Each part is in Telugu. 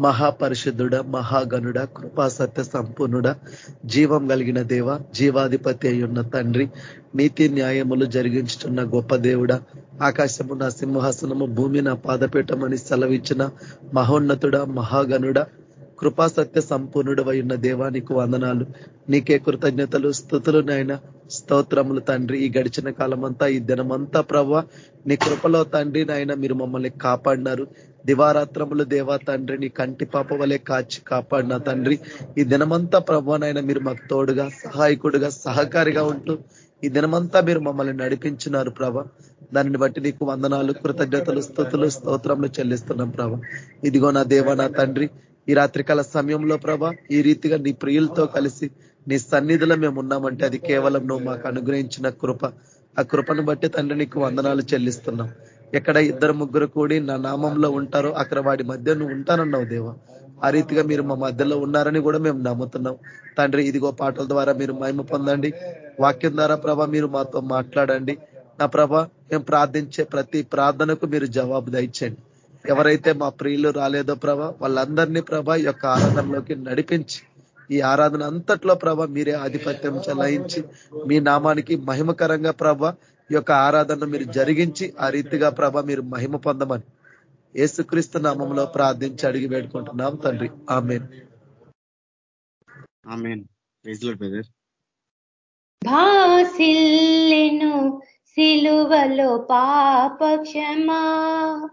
మహాపరిశుద్ధుడ మహాగనుడ కృపా సత్య సంపూర్ణుడ జీవం కలిగిన దేవ జీవాధిపతి అయ్యున్న తండ్రి నీతి న్యాయములు జరిగించుతున్న గొప్ప దేవుడ ఆకాశము నా సింహాసనము భూమి నా పాదపీఠమని సెలవిచ్చిన మహోన్నతుడ మహాగనుడ కృపా సత్య సంపూర్ణుడు ఉన్న దేవానికి వందనాలు. నీకే కృతజ్ఞతలు స్థుతులు నాయన. స్తోత్రములు తండ్రి ఈ గడిచిన కాలమంతా ఈ దినమంతా ప్రవ్వ నీ కృపలో తండ్రి నాయన మీరు మమ్మల్ని కాపాడినారు. దివారాత్రములు దేవా తండ్రి నీ కంటి పాప వలె కాచి కాపాడిన తండ్రి. ఈ దినమంతా ప్రభానైనా మీరు మాకు తోడుగా సహాయకుడుగా సహకారిగా ఉంటూ ఈ దినమంతా మీరు మమ్మల్ని నడిపించినారు ప్రభ. దానిని బట్టి నీకు వందనాలు కృతజ్ఞతలు స్థుతులు స్తోత్రములు చెల్లిస్తున్నాం ప్రభ. ఇదిగో నా దేవ నా తండ్రి ఈ రాత్రికాల సమయంలో ప్రభ ఈ రీతిగా నీ ప్రియులతో కలిసి నీ సన్నిధిలో మేము ఉన్నామంటే అది కేవలం నువ్వు మాకు అనుగ్రహించిన కృప. ఆ కృపను బట్టి తండ్రి నీకు వందనాలు చెల్లిస్తున్నాం. ఎక్కడ ఇద్దరు ముగ్గురు కూడి నా నామంలో ఉంటారో అక్కడ వాడి మధ్య నువ్వు ఉంటానన్నావు దేవ. ఆ రీతిగా మీరు మా మధ్యలో ఉన్నారని కూడా మేము నమ్ముతున్నాం. తండ్రి ఇదిగో పాటల ద్వారా మీరు మహిమ పొందండి. వాక్యం ద్వారా ప్రభ మీరు మాతో మాట్లాడండి. నా ప్రభ మేము ప్రార్థించే ప్రతి ప్రార్థనకు మీరు జవాబు దయచండి ఎవరైతే మా ప్రియులు రాలేదో ప్రభ వాళ్ళందరినీ ప్రభ యొక్క ఆరాధనలోకి నడిపించి ఈ ఆరాధన అంతట్లో ప్రభ మీరే ఆధిపత్యం చలాయించి మీ నామానికి మహిమకరంగా ప్రభ యొక్క ఆరాధన మీరు జరిగించి ఆ రీతిగా ప్రభ మీరు మహిమ పొందమని ఏసుక్రీస్తు నామంలో ప్రార్థించి అడిగి వేడుకుంటున్నాం తండ్రి. ఆమెన్. భాసిల్లెను సిలువలో పాపక్షమా.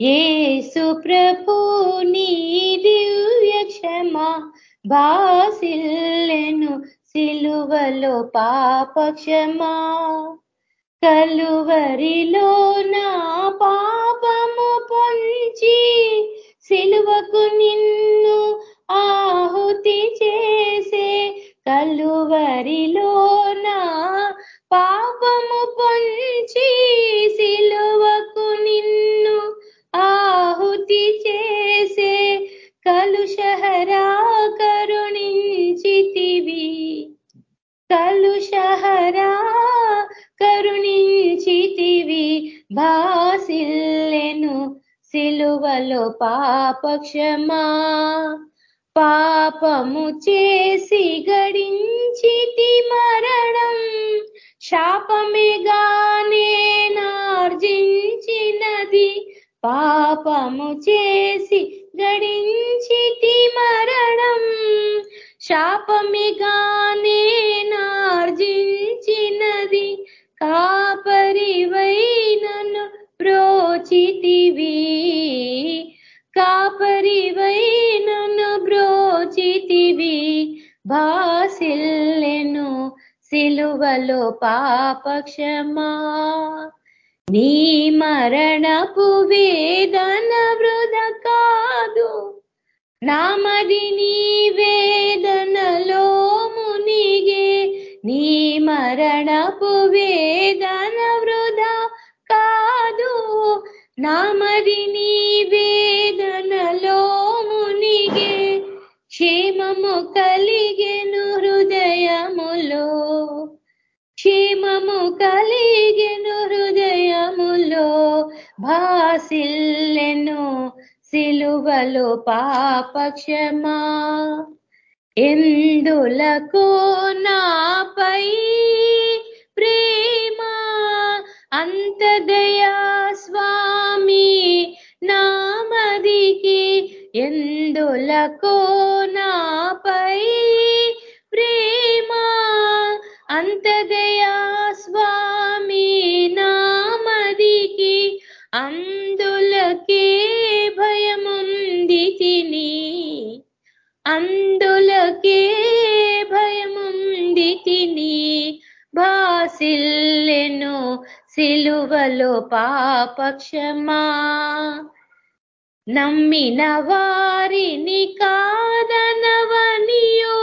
ఏసు ప్రభు నీ దివ్య క్షమా. భాసిల్లెను సిలువలో పాపక్షమా. కలువరిలో నా పాపము పొంచి సిలువకు నిన్ను పాపక్షమా పాపము పాపక్షమా. నీ మరణపు వేదన ఎందులకు నాపై ప్రేమ అంతదయా స్వామి నామదికి ఎందులకో నాపై ప్రేమ అంతదయా పాపక్షమా. నమ్మిన వారిని కాదనవనియో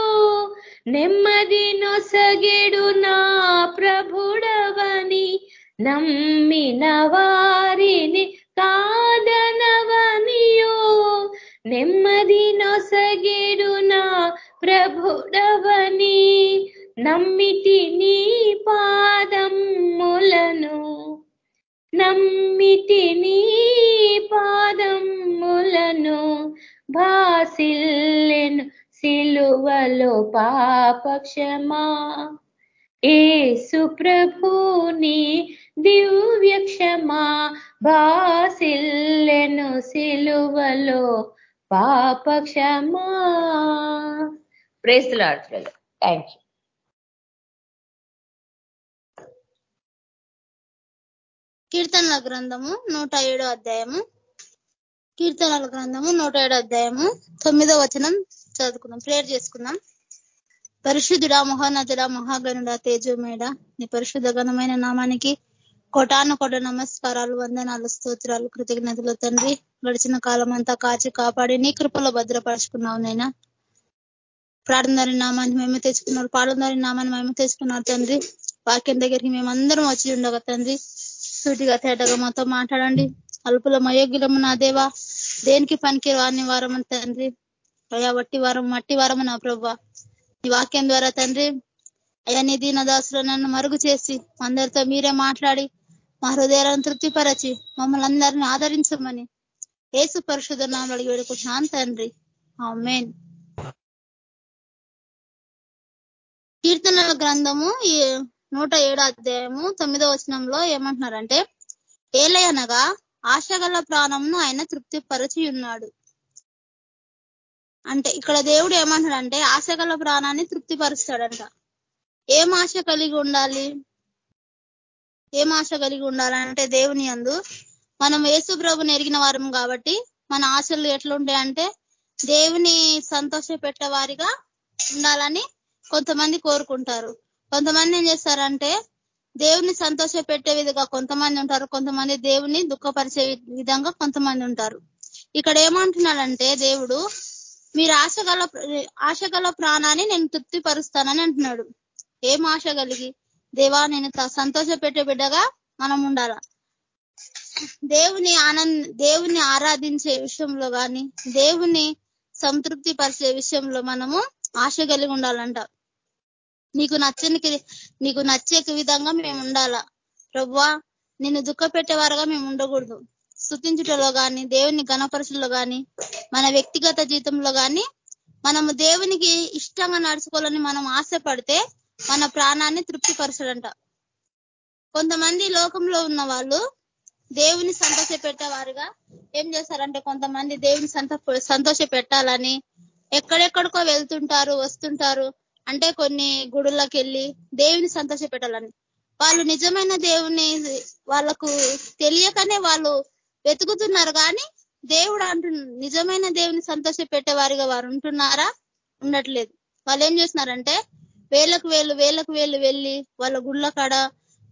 నెమ్మది నొసగెడు నా ప్రభుడవని. నమ్మిన వారిని కాదనవనియో నెమ్మది నొసగెడు నా ప్రభుడవని. నమ్మితి నీ పాదములను నమ్మితి నీ పాదములను భాసిల్లెను సిలువలో పాపక్షమా. ఏసు ప్రభుని దివ్య క్షమా భాసిల్లెను సిలువలో పాపక్షమా. ప్రేస్తులాడు థ్యాంక్ యూ కీర్తనల గ్రంథము నూట ఏడో అధ్యాయము. కీర్తనల గ్రంథము నూట ఏడో అధ్యాయము. తొమ్మిదో వచనం చదువుకుందాం ప్రేయర్ చేసుకుందాం. పరిశుద్ధుడా మహోన్నతుడా మహాగణుడ తేజోమేడ నీ పరిశుద్ధ గణమైన నామానికి కొటాను కొట నమస్కారాలు వందనాలు స్తోత్రాలు కృతజ్ఞతలు తండ్రి. గడిచిన కాలం అంతా కాచి కాపాడి నీ కృపలో భద్రపరుచుకున్నావు నైనా ప్రార్థన నామాన్ని మేము తెచ్చుకున్నారు పాడుదారి నామాన్ని మేము తెచ్చుకున్నారు తండ్రి. వాక్యం దగ్గరికి మేమందరం వచ్చి ఉండగా తండ్రి సూటిగా తేటగా మాతో మాట్లాడండి. అల్పుల అయోగ్యులము నా దేవా దేనికి పనికి వారిని వారం తండ్రి. అయా వట్టి వారం మట్టి వారము నా ప్రభా ఈ వాక్యం ద్వారా తండ్రి అయ్యా నీ దీనదాసులు నన్ను మరుగు చేసి అందరితో మీరే మాట్లాడి మా హృదయాలను తృప్తిపరచి మమ్మల్ని అందరినీ ఆదరించమని ఏసు పరిశుద్ధ నామలు వేడుకుంటున్నాను తండ్రి. ఆ మెయిన్ కీర్తనల గ్రంథము ఈ నూట ఏడో అధ్యాయము తొమ్మిదో వచనంలో ఏమంటున్నారంటే ఏలయనగా ఆశగల ప్రాణంను ఆయన తృప్తిపరచి ఉన్నాడు అంటే ఇక్కడ దేవుడు ఏమంటాడంటే ఆశగల ప్రాణాన్ని తృప్తిపరుస్తాడంట. ఏం ఆశ కలిగి ఉండాలి? ఏం ఆశ కలిగి ఉండాలంటే దేవుని అందు మనం యేసు ప్రభుని ఎరిగిన వారం కాబట్టి మన ఆశలు ఎట్లుంటాయంటే దేవుని సంతోష పెట్టేవారిగా ఉండాలని కొంతమంది కోరుకుంటారు. కొంతమంది ఏం చేస్తారంటే దేవుని సంతోష పెట్టే విధంగా కొంతమంది ఉంటారు కొంతమంది దేవుని దుఃఖపరిచే విధంగా కొంతమంది ఉంటారు. ఇక్కడ ఏమంటున్నాడంటే దేవుడు మీరు ఆశగల ఆశగల ప్రాణాన్ని నేను తృప్తిపరుస్తానని అంటున్నాడు. ఏం ఆశ కలిగి? దేవా నేను సంతోష పెట్టే బిడ్డగా మనం ఉండాల. దేవుని ఆనంద్ దేవుని ఆరాధించే విషయంలో కానీ దేవుని సంతృప్తి పరిచే విషయంలో మనము ఆశ కలిగి ఉండాలంట. నీకు నచ్చని నీకు నచ్చే విధంగా మేము ఉండాలా? ప్రభా నిన్ను దుఃఖ పెట్టేవారుగా మేము ఉండకూడదు. స్థుతించుటలో కానీ దేవుని గణపరచులో కానీ మన వ్యక్తిగత జీవితంలో కానీ మనము దేవునికి ఇష్టంగా నడుచుకోవాలని మనం ఆశపడితే మన ప్రాణాన్ని తృప్తిపరచడంట. కొంతమంది లోకంలో ఉన్న వాళ్ళు దేవుని సంతోష పెట్టేవారుగా ఏం చేస్తారంటే కొంతమంది దేవుని సంతోష పెట్టాలని ఎక్కడెక్కడికో వెళ్తుంటారు వస్తుంటారు. అంటే కొన్ని గుడులకు వెళ్ళి దేవుని సంతోష పెట్టాలని. వాళ్ళు నిజమైన దేవుని వాళ్ళకు తెలియకనే వాళ్ళు వెతుకుతున్నారు కానీ దేవుడు అంటు నిజమైన దేవుని సంతోష పెట్టేవారిగా వారు ఉంటున్నారా? ఉండట్లేదు. వాళ్ళు ఏం చేస్తున్నారంటే వేలకు వేలు వేలకు వేలు వెళ్ళి వాళ్ళ గుళ్ళ కాడ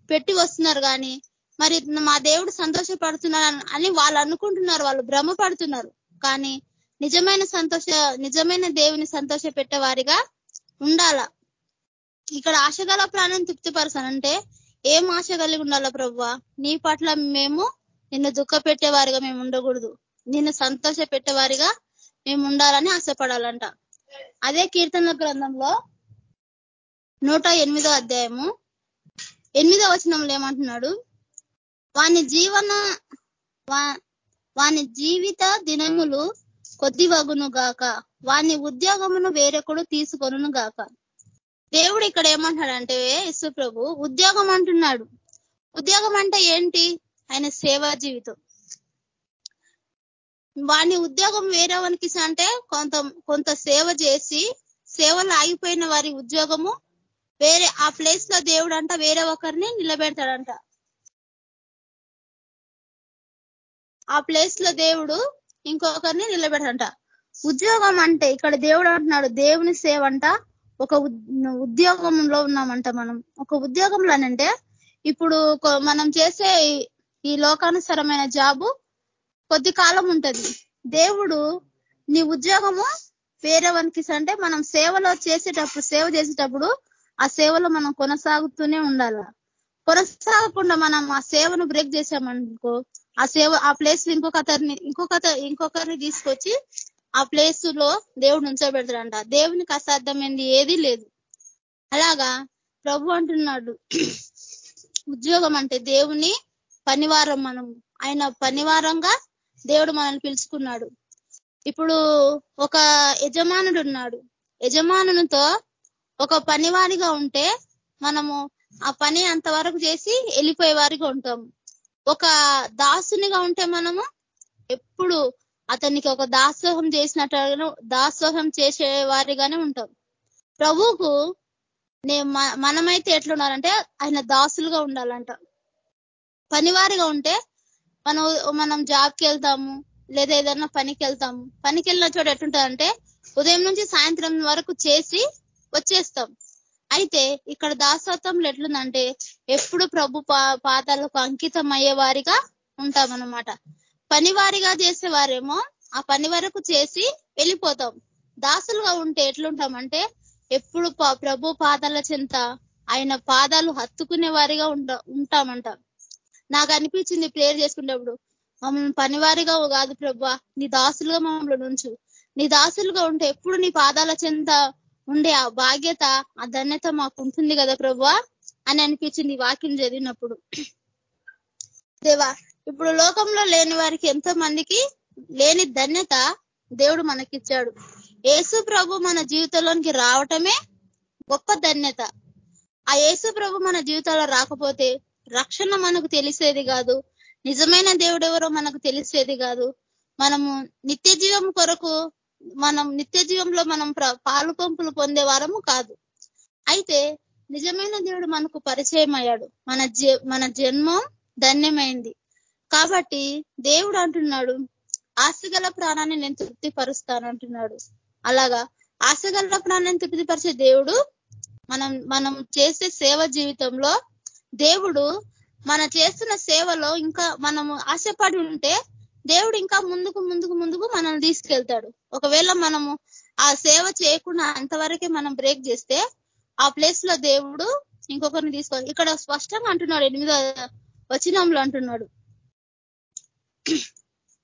పెట్టి వస్తున్నారు కానీ మరి మా దేవుడు సంతోషపడుతున్నారు అని వాళ్ళు అనుకుంటున్నారు. వాళ్ళు భ్రమ పడుతున్నారు కానీ నిజమైన సంతోష నిజమైన దేవుని సంతోష పెట్టేవారిగా ఉండాల. ఇక్కడ ఆశగల ప్రాణం తృప్తిపరచానంటే ఏం ఆశ కలిగి ఉండాలా ప్రవ్వా నీ పట్ల మేము నిన్ను దుఃఖ పెట్టేవారిగా మేము ఉండకూడదు. నిన్ను సంతోష పెట్టేవారిగా మేము ఉండాలని ఆశపడాలంట. అదే కీర్తన గ్రంథంలో నూట ఎనిమిదో అధ్యాయము ఎనిమిదో వచనంలో ఏమంటున్నాడు? వాని జీవన వాని జీవిత దినములు కొద్ది వగును గాక. వాని ఉద్యోగమును వేరొకడు తీసుకొను గాక. దేవుడు ఇక్కడ ఏమంటున్నాడంటే యశు ప్రభు ఉద్యోగం అంటున్నాడు. ఉద్యోగం అంటే ఏంటి? ఆయన సేవా జీవితం. వాని ఉద్యోగం వేరే వానికి అంటే కొంత కొంత సేవ చేసి సేవలు ఆగిపోయిన వారి ఉద్యోగము వేరే ఆ ప్లేస్లో దేవుడు అంట వేరే ఒకరిని నిలబెడతాడంట. ఆ ప్లేస్లో దేవుడు ఇంకొకరిని నిలబెడతాడంట. ఉద్యోగం అంటే ఇక్కడ దేవుడు అంటున్నాడు దేవుని సేవ అంట ఒక ఉద్యోగంలో ఉన్నామంట మనం. ఒక ఉద్యోగంలోనంటే ఇప్పుడు మనం చేసే ఈ లోకానుసరమైన జాబు కొద్ది కాలం ఉంటుంది. దేవుడు నీ ఉద్యోగము వేరే అంటే మనం సేవలో చేసేటప్పుడు సేవ చేసేటప్పుడు ఆ సేవలో మనం కొనసాగుతూనే ఉండాల. కొనసాగకుండా మనం ఆ సేవను బ్రేక్ చేసామనుకో ఆ సేవ ఆ ప్లేస్ ఇంకొక అతరిని ఇంకొక ఇంకొకరిని తీసుకొచ్చి ఆ ప్లేస్లో దేవుడు ఉంచబెడతాడంట. దేవునికి అసాధ్యమైంది ఏది? లేదు. అలాగా ప్రభు అంటున్నాడు. ఉద్యోగం అంటే దేవుని పనివారం మనం. ఆయన పనివారంగా దేవుడు మనల్ని పిలుచుకున్నాడు. ఇప్పుడు ఒక యజమానుడు ఉన్నాడు. యజమానునితో ఒక పనివారిగా ఉంటే మనము ఆ పని అంతవరకు చేసి వెళ్ళిపోయే వారిగా ఉంటాము. ఒక దాసునిగా ఉంటే మనము ఎప్పుడు అతనికి ఒక దాసోహం చేసినట్టు దాసోహం చేసే వారిగానే ఉంటాం. ప్రభువుకు మనమైతే ఎట్లున్నారంటే ఆయన దాసులుగా ఉండాలంట. పనివారిగా ఉంటే మనం మనం జాబ్కి వెళ్తాము లేదా ఏదన్నా పనికి వెళ్తాము పనికి వెళ్ళిన చోట ఎట్లుంటుందంటే ఉదయం నుంచి సాయంత్రం వరకు చేసి వచ్చేస్తాం. అయితే ఇక్కడ దాసత్వంలో ఎట్లుందంటే ఎప్పుడు ప్రభు పాదాలకు అంకితం అయ్యే వారిగా ఉంటామన్నమాట. పనివారిగా చేసేవారేమో ఆ పని వరకు చేసి వెళ్ళిపోతాం. దాసులుగా ఉంటే ఎట్లుంటామంటే ఎప్పుడు ప్రభు పాదాల చెంత ఆయన పాదాలు హత్తుకునే వారిగా ఉంటామంట. నాకు అనిపించింది ప్రేయర్ చేసుకునేప్పుడు మమ్మల్ని పనివారిగా కాదు ప్రభు నీ దాసులుగా మమ్మల్ని ఉంచు. నీ దాసులుగా ఉంటే ఎప్పుడు నీ పాదాల చెంత ఉండే ఆ బాధ్యత ఆ ధన్యత మాకు ఉంటుంది కదా ప్రభు అని అనిపించింది వాక్యం చదివినప్పుడు. దేవా ఇప్పుడు లోకంలో లేని వారికి ఎంతో మందికి లేని ధన్యత దేవుడు మనకిచ్చాడు. యేసు ప్రభు మన జీవితంలోనికి రావటమే గొప్ప ధన్యత. ఆ యేసు ప్రభు మన జీవితంలో రాకపోతే రక్షణ మనకు తెలిసేది కాదు. నిజమైన దేవుడు ఎవరో మనకు తెలిసేది కాదు. మనము నిత్య జీవం కొరకు మనం నిత్య జీవంలో మనం పాలు పంపులు పొందే వారము కాదు. అయితే నిజమైన దేవుడు మనకు పరిచయం అయ్యాడు మన మన జన్మం ధన్యమైంది. కాబట్టి దేవుడు అంటున్నాడు ఆశగల ప్రాణాన్ని నేను తృప్తిపరుస్తాను అంటున్నాడు. అలాగా ఆశగల ప్రాణాన్ని తృప్తిపరిచే దేవుడు మనం మనం చేసే సేవ జీవితంలో దేవుడు మన చేస్తున్న సేవలో ఇంకా మనము ఆశపడి ఉంటే దేవుడు ఇంకా ముందుకు ముందుకు ముందుకు మనల్ని తీసుకెళ్తాడు. ఒకవేళ మనము ఆ సేవ చేయకుండా అంతవరకే మనం బ్రేక్ చేస్తే ఆ ప్లేస్లో దేవుడు ఇంకొకరిని తీసుకో ఇక్కడ స్పష్టంగా అంటున్నాడు ఎనిమిదో వచనంలో అంటున్నాడు.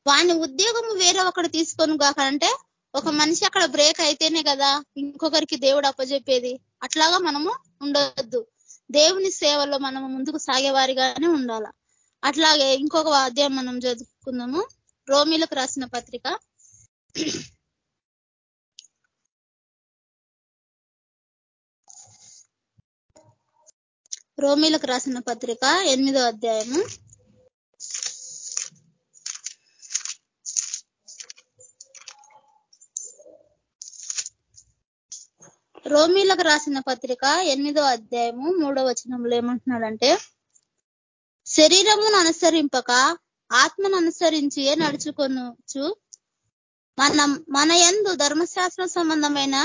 వాని ఉద్యోగము వేరే ఒకటి తీసుకొని కాకంటే ఒక మనిషి అక్కడ బ్రేక్ అయితేనే కదా ఇంకొకరికి దేవుడు అప్పజెప్పేది. అట్లాగా మనము ఉండొద్దు. దేవుని సేవలో మనము ముందుకు సాగేవారిగానే ఉండాల. అట్లాగే ఇంకొక అధ్యాయం మనం చదువుకుందాము. రోమిలకు రాసిన పత్రిక. రోమిలకు రాసిన పత్రిక ఎనిమిదో అధ్యాయము. రోమిలకు రాసిన పత్రిక ఎనిమిదో అధ్యాయము మూడో వచనంలో ఏమంటున్నాడంటే శరీరమును అనుసరింపక ఆత్మను అనుసరించి నడుచుకొనొచ్చు మనం మన ఎందు ధర్మశాస్త్ర సంబంధమైన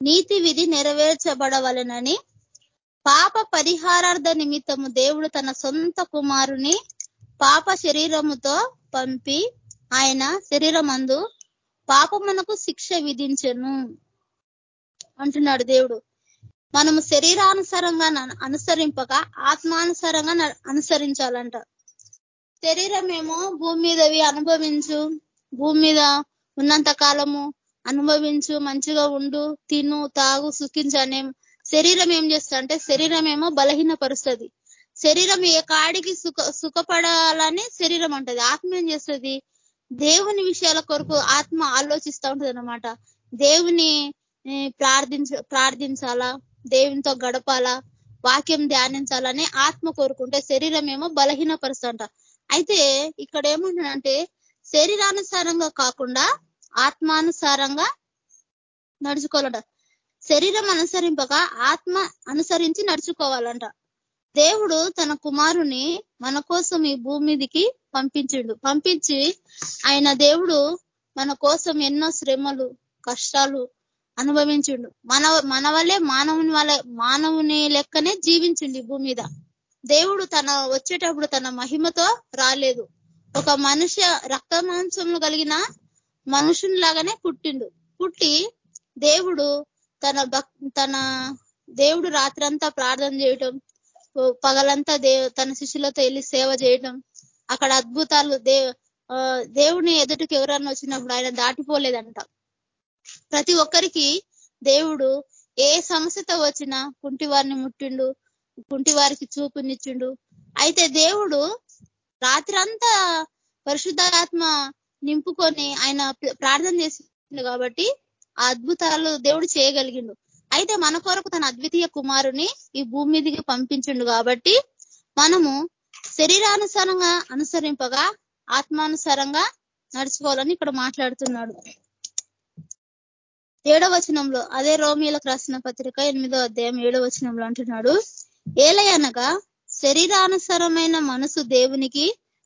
నీతి విధి నెరవేర్చబడవలనని పాప పరిహారార్థ నిమిత్తము దేవుడు తన సొంత కుమారుని పాప శరీరముతో పంపి ఆయన శరీరమందు పాపమునకు శిక్ష విధించను. అంటున్నాడు దేవుడు. మనము శరీరానుసారంగా అనుసరింపక ఆత్మానుసారంగా అనుసరించాలంట. శరీరం ఏమో భూమి మీదవి అనుభవించు భూమి మీద ఉన్నంత కాలము అనుభవించు మంచిగా ఉండు తిను తాగు సుఖించనే శరీరం ఏం చేస్తా అంటే శరీరం ఏమో బలహీనపరుస్తుంది. శరీరం ఏ కాడికి సుఖ సుఖపడాలని శరీరం అంటది. ఆత్మ ఏం చేస్తుంది? దేవుని విషయాల కొరకు ఆత్మ ఆలోచిస్తూ ఉంటది దేవుని ప్రార్థించ ప్రార్థించాలా? దేవునితో గడపాలా? వాక్యం ధ్యానించాలని ఆత్మ కోరుకుంటే శరీరం ఏమో బలహీనపరుస్తుంట. అయితే ఇక్కడ ఏమంటుందంటే శరీరానుసారంగా కాకుండా ఆత్మానుసారంగా నడుచుకోవాలంట. శరీరం అనుసరింపక ఆత్మ అనుసరించి నడుచుకోవాలంట. దేవుడు తన కుమారుని మన కోసం ఈ భూమి మీదికి పంపించిండు. పంపించి ఆయన దేవుడు మన కోసం ఎన్నో శ్రమలు కష్టాలు అనుభవించిండు. మన మన వల్లే మానవుని వల్ల మానవుని లెక్కనే జీవించిండు భూమి మీద. దేవుడు తన వచ్చేటప్పుడు తన మహిమతో రాలేదు. ఒక మనుష్య రక్త మాంసములు కలిగిన మనుషునిలాగానే పుట్టిండు. పుట్టి దేవుడు తన తన దేవుడు రాత్రంతా ప్రార్థన చేయటం పగలంతా దే తన శిష్యులతో వెళ్ళి సేవ చేయటం అక్కడ అద్భుతాలు దేవు దేవుని ఎదుటికి ఎవరన్నా వచ్చినప్పుడు ఆయన దాటిపోలేదంట. ప్రతి ఒక్కరికి దేవుడు ఏ సమస్యతో వచ్చినా కుంటి వారిని ముట్టిండు కుంటి వారికి చూపునిచ్చిండు. అయితే దేవుడు రాత్రంతా పరిశుద్ధాత్మ నింపుకొని ఆయన ప్రార్థన చేసిండు కాబట్టి ఆ అద్భుతాలు దేవుడు చేయగలిగిండు. అయితే మన కొరకు తన అద్వితీయ కుమారుని ఈ భూమి మీదకి పంపించిండు కాబట్టి మనము శరీరానుసారంగా అనుసరింపగా ఆత్మానుసారంగా నడుచుకోవాలని ఇక్కడ మాట్లాడుతున్నాడు. ఏడో వచనంలో అదే రోమిలకు రాసిన పత్రిక ఎనిమిదో అధ్యాయం ఏడో వచనంలో అంటున్నాడు ఏలయనగా శరీరానుసరమైన మనసు దేవునికి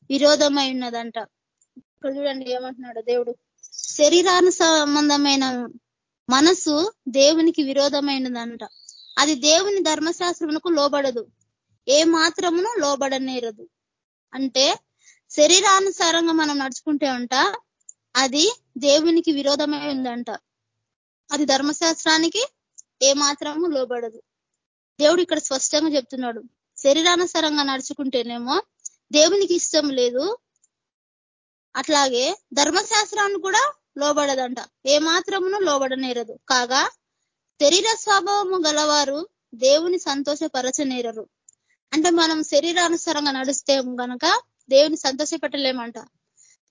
విరోధమై ఉన్నదంట. ఇక్కడ చూడండి ఏమంటున్నాడు దేవుడు శరీరాను సంబంధమైన మనసు దేవునికి విరోధమైనదంట అది దేవుని ధర్మశాస్త్రమునకు లోబడదు ఏ మాత్రమును లోబడనేరదు. అంటే శరీరానుసారంగా మనం నడుచుకుంటే ఉంట అది దేవునికి విరోధమై ఉందంట. అది ధర్మశాస్త్రానికి ఏ మాత్రము లోబడదు. దేవుడు ఇక్కడ స్పష్టంగా చెప్తున్నాడు. శరీరానుసారంగా నడుచుకుంటేనేమో దేవునికి ఇష్టం లేదు. అట్లాగే ధర్మశాస్త్రాన్ని కూడా లోబడదంట. ఏ మాత్రమును లోబడనేరదు. కాగా శరీర స్వభావము గలవారు దేవుని సంతోషపరచనేరరు. అంటే మనం శరీరానుసారంగా నడుస్తే గనక దేవుని సంతోషపెట్టలేమంట.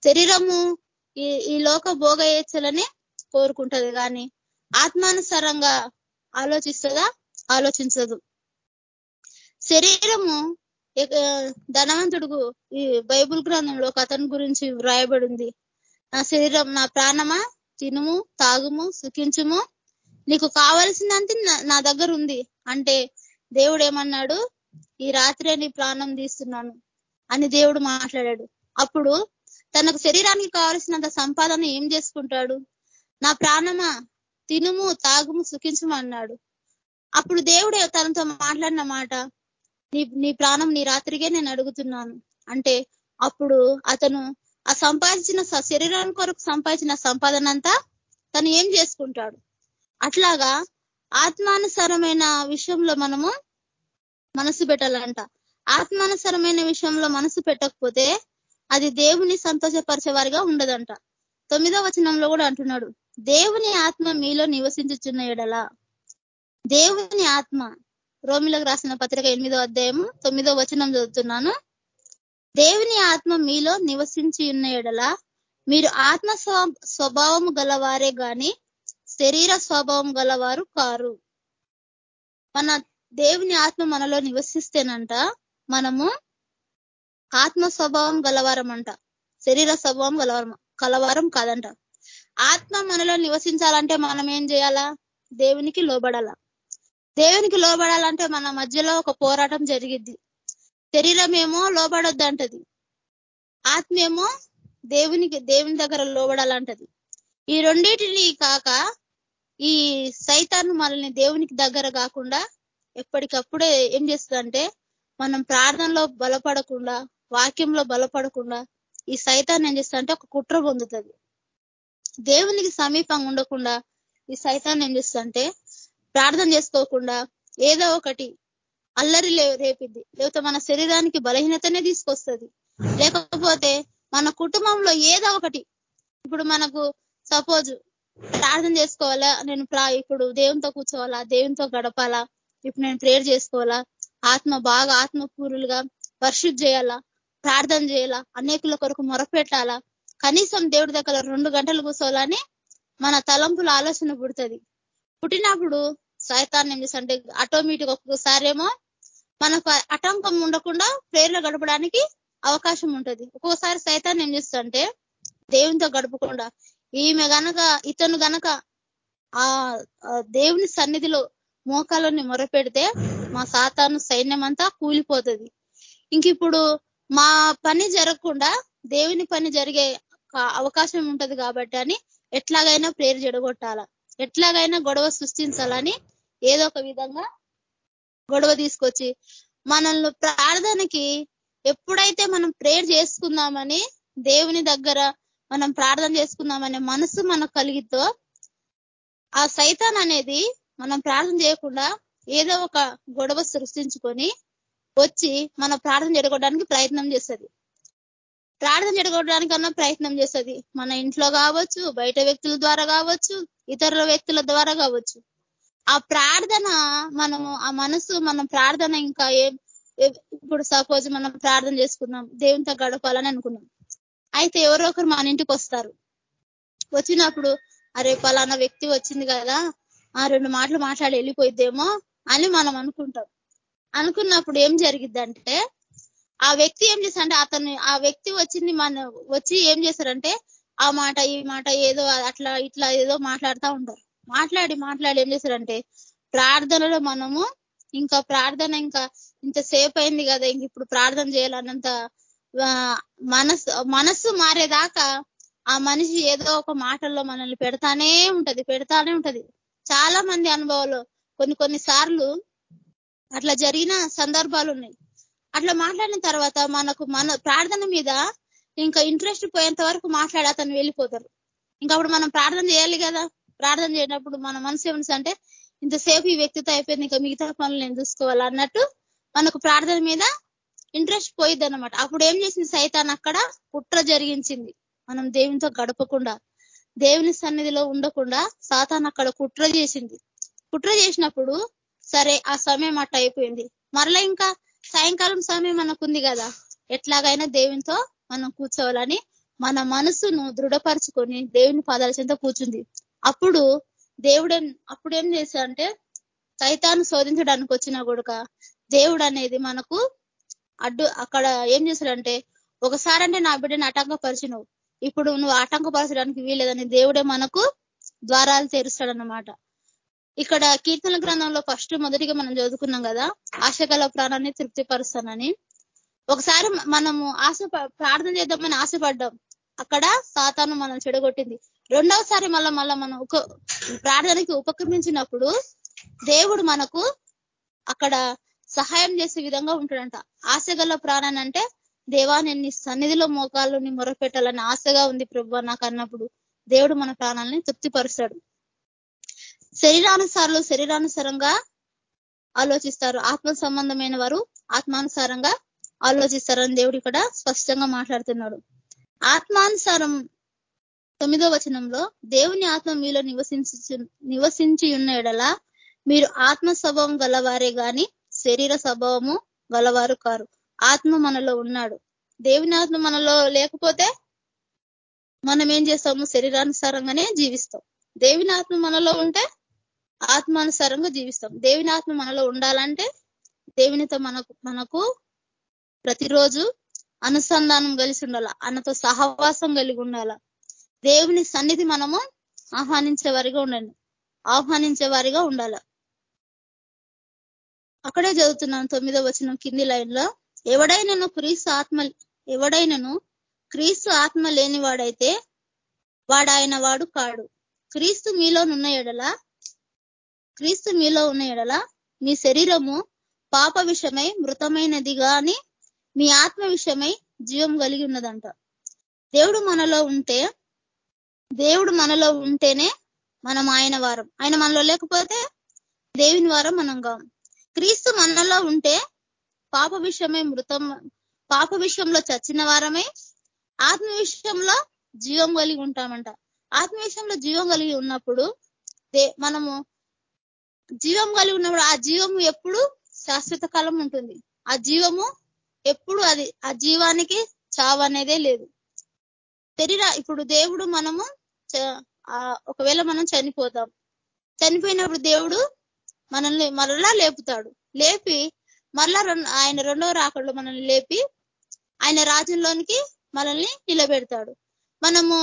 శరీరము ఈ ఈ లోక భోగయేచ్చలని కోరుకుంటది. కానీ ఆత్మానుసారంగా ఆలోచిస్తుందా? ఆలోచించదు. శరీరము ధనవంతుడు ఈ బైబుల్ గ్రంథంలో ఒక అతని గురించి వ్రాయబడింది. నా శరీరం నా ప్రాణమా? తినుము తాగుము సుఖించుము. నీకు కావలసినంత నా దగ్గర ఉంది. అంటే దేవుడు ఏమన్నాడు? ఈ రాత్రే నీ ప్రాణం తీస్తున్నాను అని దేవుడు మాట్లాడాడు. అప్పుడు తనకు శరీరానికి కావలసినంత సంపాదన ఏం చేసుకుంటాడు? నా ప్రాణమా? తినుము తాగుము సుఖించము అన్నాడు. అప్పుడు దేవుడే తనతో మాట్లాడిన మాట నీ నీ ప్రాణం నీ రాత్రిగే నేను అడుగుతున్నాను. అంటే అప్పుడు అతను ఆ సంపాదించిన శరీరాన్ని కొరకు సంపాదించిన సంపాదన అంతా తను ఏం చేసుకుంటాడు? అట్లాగా ఆత్మానుసారమైన విషయంలో మనము మనసు పెట్టాలంట. ఆత్మానుసరమైన విషయంలో మనసు పెట్టకపోతే అది దేవుని సంతోషపరిచే వారిగా ఉండదంట. తొమ్మిదో వచనంలో కూడా అంటున్నాడు. దేవుని ఆత్మ మీలో నివసించుచున్న ఎడలా. దేవుని ఆత్మ. రోమిలకు రాసిన పత్రిక ఎనిమిదో అధ్యాయము తొమ్మిదో వచనం చదువుతున్నాను. దేవుని ఆత్మ మీలో నివసించి ఉన్న ఎడల. మీరు ఆత్మ స్వభావము గలవారే గాని శరీర స్వభావం గలవారు కారు. మన దేవుని ఆత్మ మనలో నివసిస్తేనంట మనము ఆత్మ స్వభావం గలవారం అంట శరీర స్వభావం గలవారం కలవారం కాదంట. ఆత్మ మనలో నివసించాలంటే మనం ఏం చేయాలా? దేవునికి లోబడాల. దేవునికి లోబడాలంటే మన మధ్యలో ఒక పోరాటం జరిగిద్ది. శరీరం ఏమో లోబడొద్దంటది. ఆత్మేమో దేవునికి దేవుని దగ్గర లోబడాలంటది. ఈ రెండింటిని కాక ఈ సైతాన్ని మనల్ని దేవునికి దగ్గర కాకుండా ఎప్పటికప్పుడే ఏం చేస్తుందంటే మనం ప్రార్థనలో బలపడకుండా వాక్యంలో బలపడకుండా ఈ సైతాన్ని ఏం చేస్తుందంటే ఒక కుట్ర పొందుతుంది. దేవునికి సమీపంగా ఉండకుండా ఈ సైతాన్ని ఏం చేస్తుంటే ప్రార్థన చేసుకోకుండా ఏదో ఒకటి అల్లరి రేపిద్ది. లేకపోతే మన శరీరానికి బలహీనతనే తీసుకొస్తుంది. లేకపోతే మన కుటుంబంలో ఏదో ఒకటి. ఇప్పుడు మనకు సపోజ్ ప్రార్థన చేసుకోవాలా నేను ఇప్పుడు దేవునితో కూర్చోవాలా దేవునితో గడపాలా ఇప్పుడు నేను ప్రేయర్ చేసుకోవాలా ఆత్మ బాగా ఆత్మపూరులుగా వర్షిప్ చేయాలా ప్రార్థన చేయాలా అనేకుల కొరకు మొరపెట్టాలా కనీసం దేవుడి దగ్గర రెండు గంటలు కూర్చోవాలని మన తలంపుల ఆలోచన పుడుతుంది. పుట్టినప్పుడు సైతాన్ని ఏం చేస్తుంటే ఆటోమేటిక్ ఒక్కొక్కసారేమో మనకు ఆటంకం ఉండకుండా ప్రేర్లో గడపడానికి అవకాశం ఉంటుంది. ఒక్కొక్కసారి సైతాన్ని ఏం చేస్తుంటే దేవునితో గడపకుండా ఈమె గనక ఇతను గనక ఆ దేవుని సన్నిధిలో మోకాలని మొరపెడితే మా సాతాను సైన్యం అంతా కూలిపోతుంది. ఇంక ఇప్పుడు మా పని జరగకుండా దేవుని పని జరిగే అవకాశం ఉంటది కాబట్టి అని ఎట్లాగైనా ప్రేరు జడగొట్టాల ఎట్లాగైనా గొడవ సృష్టించాలని ఏదో ఒక విధంగా గొడవ తీసుకొచ్చి మనల్ని ప్రార్థనకి ఎప్పుడైతే మనం ప్రేయర్ చేసుకుందామని దేవుని దగ్గర మనం ప్రార్థన చేసుకుందామనే మనసు మనకు కలిగితో ఆ సైతాన్ అనేది మనం ప్రార్థన చేయకుండా ఏదో ఒక గొడవ సృష్టించుకొని వచ్చి మన ప్రార్థన జరగడానికి ప్రయత్నం చేస్తుంది. ప్రార్థన చెడగొట్టడానికన్నా ప్రయత్నం చేస్తుంది. మన ఇంట్లో కావచ్చు బయట వ్యక్తుల ద్వారా కావచ్చు ఇతరుల వ్యక్తుల ద్వారా కావచ్చు. ఆ ప్రార్థన మనము ఆ మనసు మనం ప్రార్థన ఇంకా ఏం ఇప్పుడు సపోజ్ మనం ప్రార్థన చేసుకుందాం దేవునితో గడపాలని అనుకున్నాం. అయితే ఎవరో ఒకరు మన ఇంటికి వస్తారు. వచ్చినప్పుడు అరే పలానా వ్యక్తి వచ్చింది కదా ఆ రెండు మాటలు మాట్లాడి వెళ్ళిపోయిద్దేమో అని మనం అనుకుంటాం. అనుకున్నప్పుడు ఏం జరిగిద్దంటే ఆ వ్యక్తి ఏం చేశారంటే అతను ఆ వ్యక్తి వచ్చింది మన వచ్చి ఏం చేశారంటే ఆ మాట ఈ మాట ఏదో అట్లా ఇట్లా ఏదో మాట్లాడుతూ ఉంటారు మాట్లాడి మాట్లాడి ఏం చేశారంటే ప్రార్థనలో మనము ఇంకా ప్రార్థన ఇంకా ఇంతసేపు అయింది కదా ఇంక ఇప్పుడు ప్రార్థన చేయాలన్నంత మనసు మనస్సు మారేదాకా ఆ మనిషి ఏదో ఒక మాటల్లో మనల్ని పెడతానే ఉంటది పెడతానే ఉంటది. చాలా మంది అనుభవాలు కొన్ని కొన్ని సార్లు అట్లా జరిగిన సందర్భాలు ఉన్నాయి. అట్లా మాట్లాడిన తర్వాత మనకు మన ప్రార్థన మీద ఇంకా ఇంట్రెస్ట్ పోయేంత వరకు మాట్లాడి అతను వెళ్ళిపోతారు ఇంకా అప్పుడు మనం ప్రార్థన చేయాలి కదా. ప్రార్థన చేయనప్పుడు మన మనసు ఏమనిసి అంటే ఇంతసేపు ఈ వ్యక్తితో అయిపోయింది ఇంకా మిగతా పనులు నేను చూసుకోవాలి అన్నట్టు మనకు ప్రార్థన మీద ఇంట్రెస్ట్ పోయిద్ది అనమాట అప్పుడు ఏం చేసింది సైతాన్ అక్కడ? కుట్ర జరిగించింది. మనం దేవునితో గడపకుండా దేవుని సన్నిధిలో ఉండకుండా సాతాన్ అక్కడ కుట్ర చేసింది. కుట్ర చేసినప్పుడు సరే ఆ సమయం అట్ట అయిపోయింది. మరలా ఇంకా సాయంకాలం సమయం మనకుంది కదా. ఎట్లాగైనా దేవునితో మనం కూర్చోవాలని మన మనసును దృఢపరచుకొని దేవుని పాదాల చెంత కూర్చుంది. అప్పుడు దేవుడు అప్పుడు ఏం చేశాడంటే సైతాన్ని శోధించడానికి వచ్చినా కూడా దేవుడు అనేది మనకు అడ్డు అక్కడ ఏం చేశాడంటే ఒకసారి అంటే నా బిడ్డని ఆటంకపరిచినవు. ఇప్పుడు నువ్వు ఆటంకపరచడానికి వీలేదని దేవుడే మనకు ద్వారాలు తెరుస్తాడనమాట ఇక్కడ కీర్తన గ్రంథంలో ఫస్ట్ మొదటిగా మనం చదువుకున్నాం కదా ఆశగల ప్రాణాన్ని తృప్తిపరుస్తానని. ఒకసారి మనము ఆశ ప్రార్థన చేద్దామని ఆశపడ్డాం. అక్కడ సాతాను మనం చెడగొట్టింది. రెండవసారి మళ్ళా మళ్ళా మనం ఒక ప్రార్థనకి ఉపక్రమించినప్పుడు దేవుడు మనకు అక్కడ సహాయం చేసే విధంగా ఉంటాడంట. ఆశగల ప్రాణాన్ని అంటే దేవా నేను నీ సన్నిధిలో మోకాళ్ళు నీ మొరపెట్టాలని ఆశగా ఉంది ప్రభు నాకు అన్నప్పుడు దేవుడు మన ప్రాణాలని తృప్తిపరుస్తాడు. శరీరానుసారులు శరీరానుసారంగా ఆలోచిస్తారు. ఆత్మ సంబంధమైన వారు ఆత్మానుసారంగా ఆలోచిస్తారని దేవుడు ఇక్కడ స్పష్టంగా మాట్లాడుతున్నాడు. ఆత్మానుసారం తొమ్మిదో వచనంలో దేవుని ఆత్మ మీలో నివసించి నివసించి ఉన్న ఎడలా మీరు ఆత్మ స్వభావం గలవారే గాని శరీర స్వభావము గలవారు కారు. ఆత్మ మనలో ఉన్నాడు. దేవుని ఆత్మ మనలో లేకపోతే మనం ఏం చేస్తాము? శరీరానుసారంగానే జీవిస్తాం. దేవుని ఆత్మ మనలో ఉంటే ఆత్మానుసారంగా జీవిస్తాం. దేవుని ఆత్మ మనలో ఉండాలంటే దేవునితో మనకు మనకు ప్రతిరోజు అనుసంధానం కలిసి ఉండాల అన్నతో సహవాసం కలిగి ఉండాల. దేవుని సన్నిధి మనము ఆహ్వానించే వారిగా ఉండండి. ఆహ్వానించే వారిగా ఉండాల. అక్కడే చదువుతున్నాను తొమ్మిదో వచ్చిన కింది లైన్లో ఎవడైనను క్రీస్తు ఆత్మ ఎవడైనను క్రీస్తు ఆత్మ లేనివాడైతే వాడాయన వాడు కాడు. క్రీస్తు మీలో నున్న ఎడల క్రీస్తు మీలో ఉన్న ఎడల మీ శరీరము పాప విషయమై మృతమైనది గాని మీ ఆత్మ విషయమై జీవం కలిగి ఉన్నదంట. దేవుడు మనలో ఉంటే దేవుడు మనలో ఉంటేనే మనం ఆయన వారం. ఆయన మనలో లేకపోతే దేవుని వారం మనం కాం. క్రీస్తు మనలో ఉంటే పాప విషయమై మృతం పాప విషయంలో చచ్చిన వారమై ఆత్మ విషయంలో జీవం కలిగి ఉంటామంట. ఆత్మ విషయంలో జీవం కలిగి ఉన్నప్పుడు మనము జీవం కలిగి ఉన్నప్పుడు ఆ జీవము ఎప్పుడు శాశ్వత కాలం ఉంటుంది. ఆ జీవము ఎప్పుడు అది ఆ జీవానికి చావు అనేదే లేదు. శరీర ఇప్పుడు దేవుడు మనము ఒకవేళ మనం చనిపోతాం. చనిపోయినప్పుడు దేవుడు మనల్ని మరలా లేపుతాడు. లేపి మరలా ఆయన రెండవ రాకడలో మనల్ని లేపి ఆయన రాజ్యంలోనికి మనల్ని నిలబెడతాడు. మనము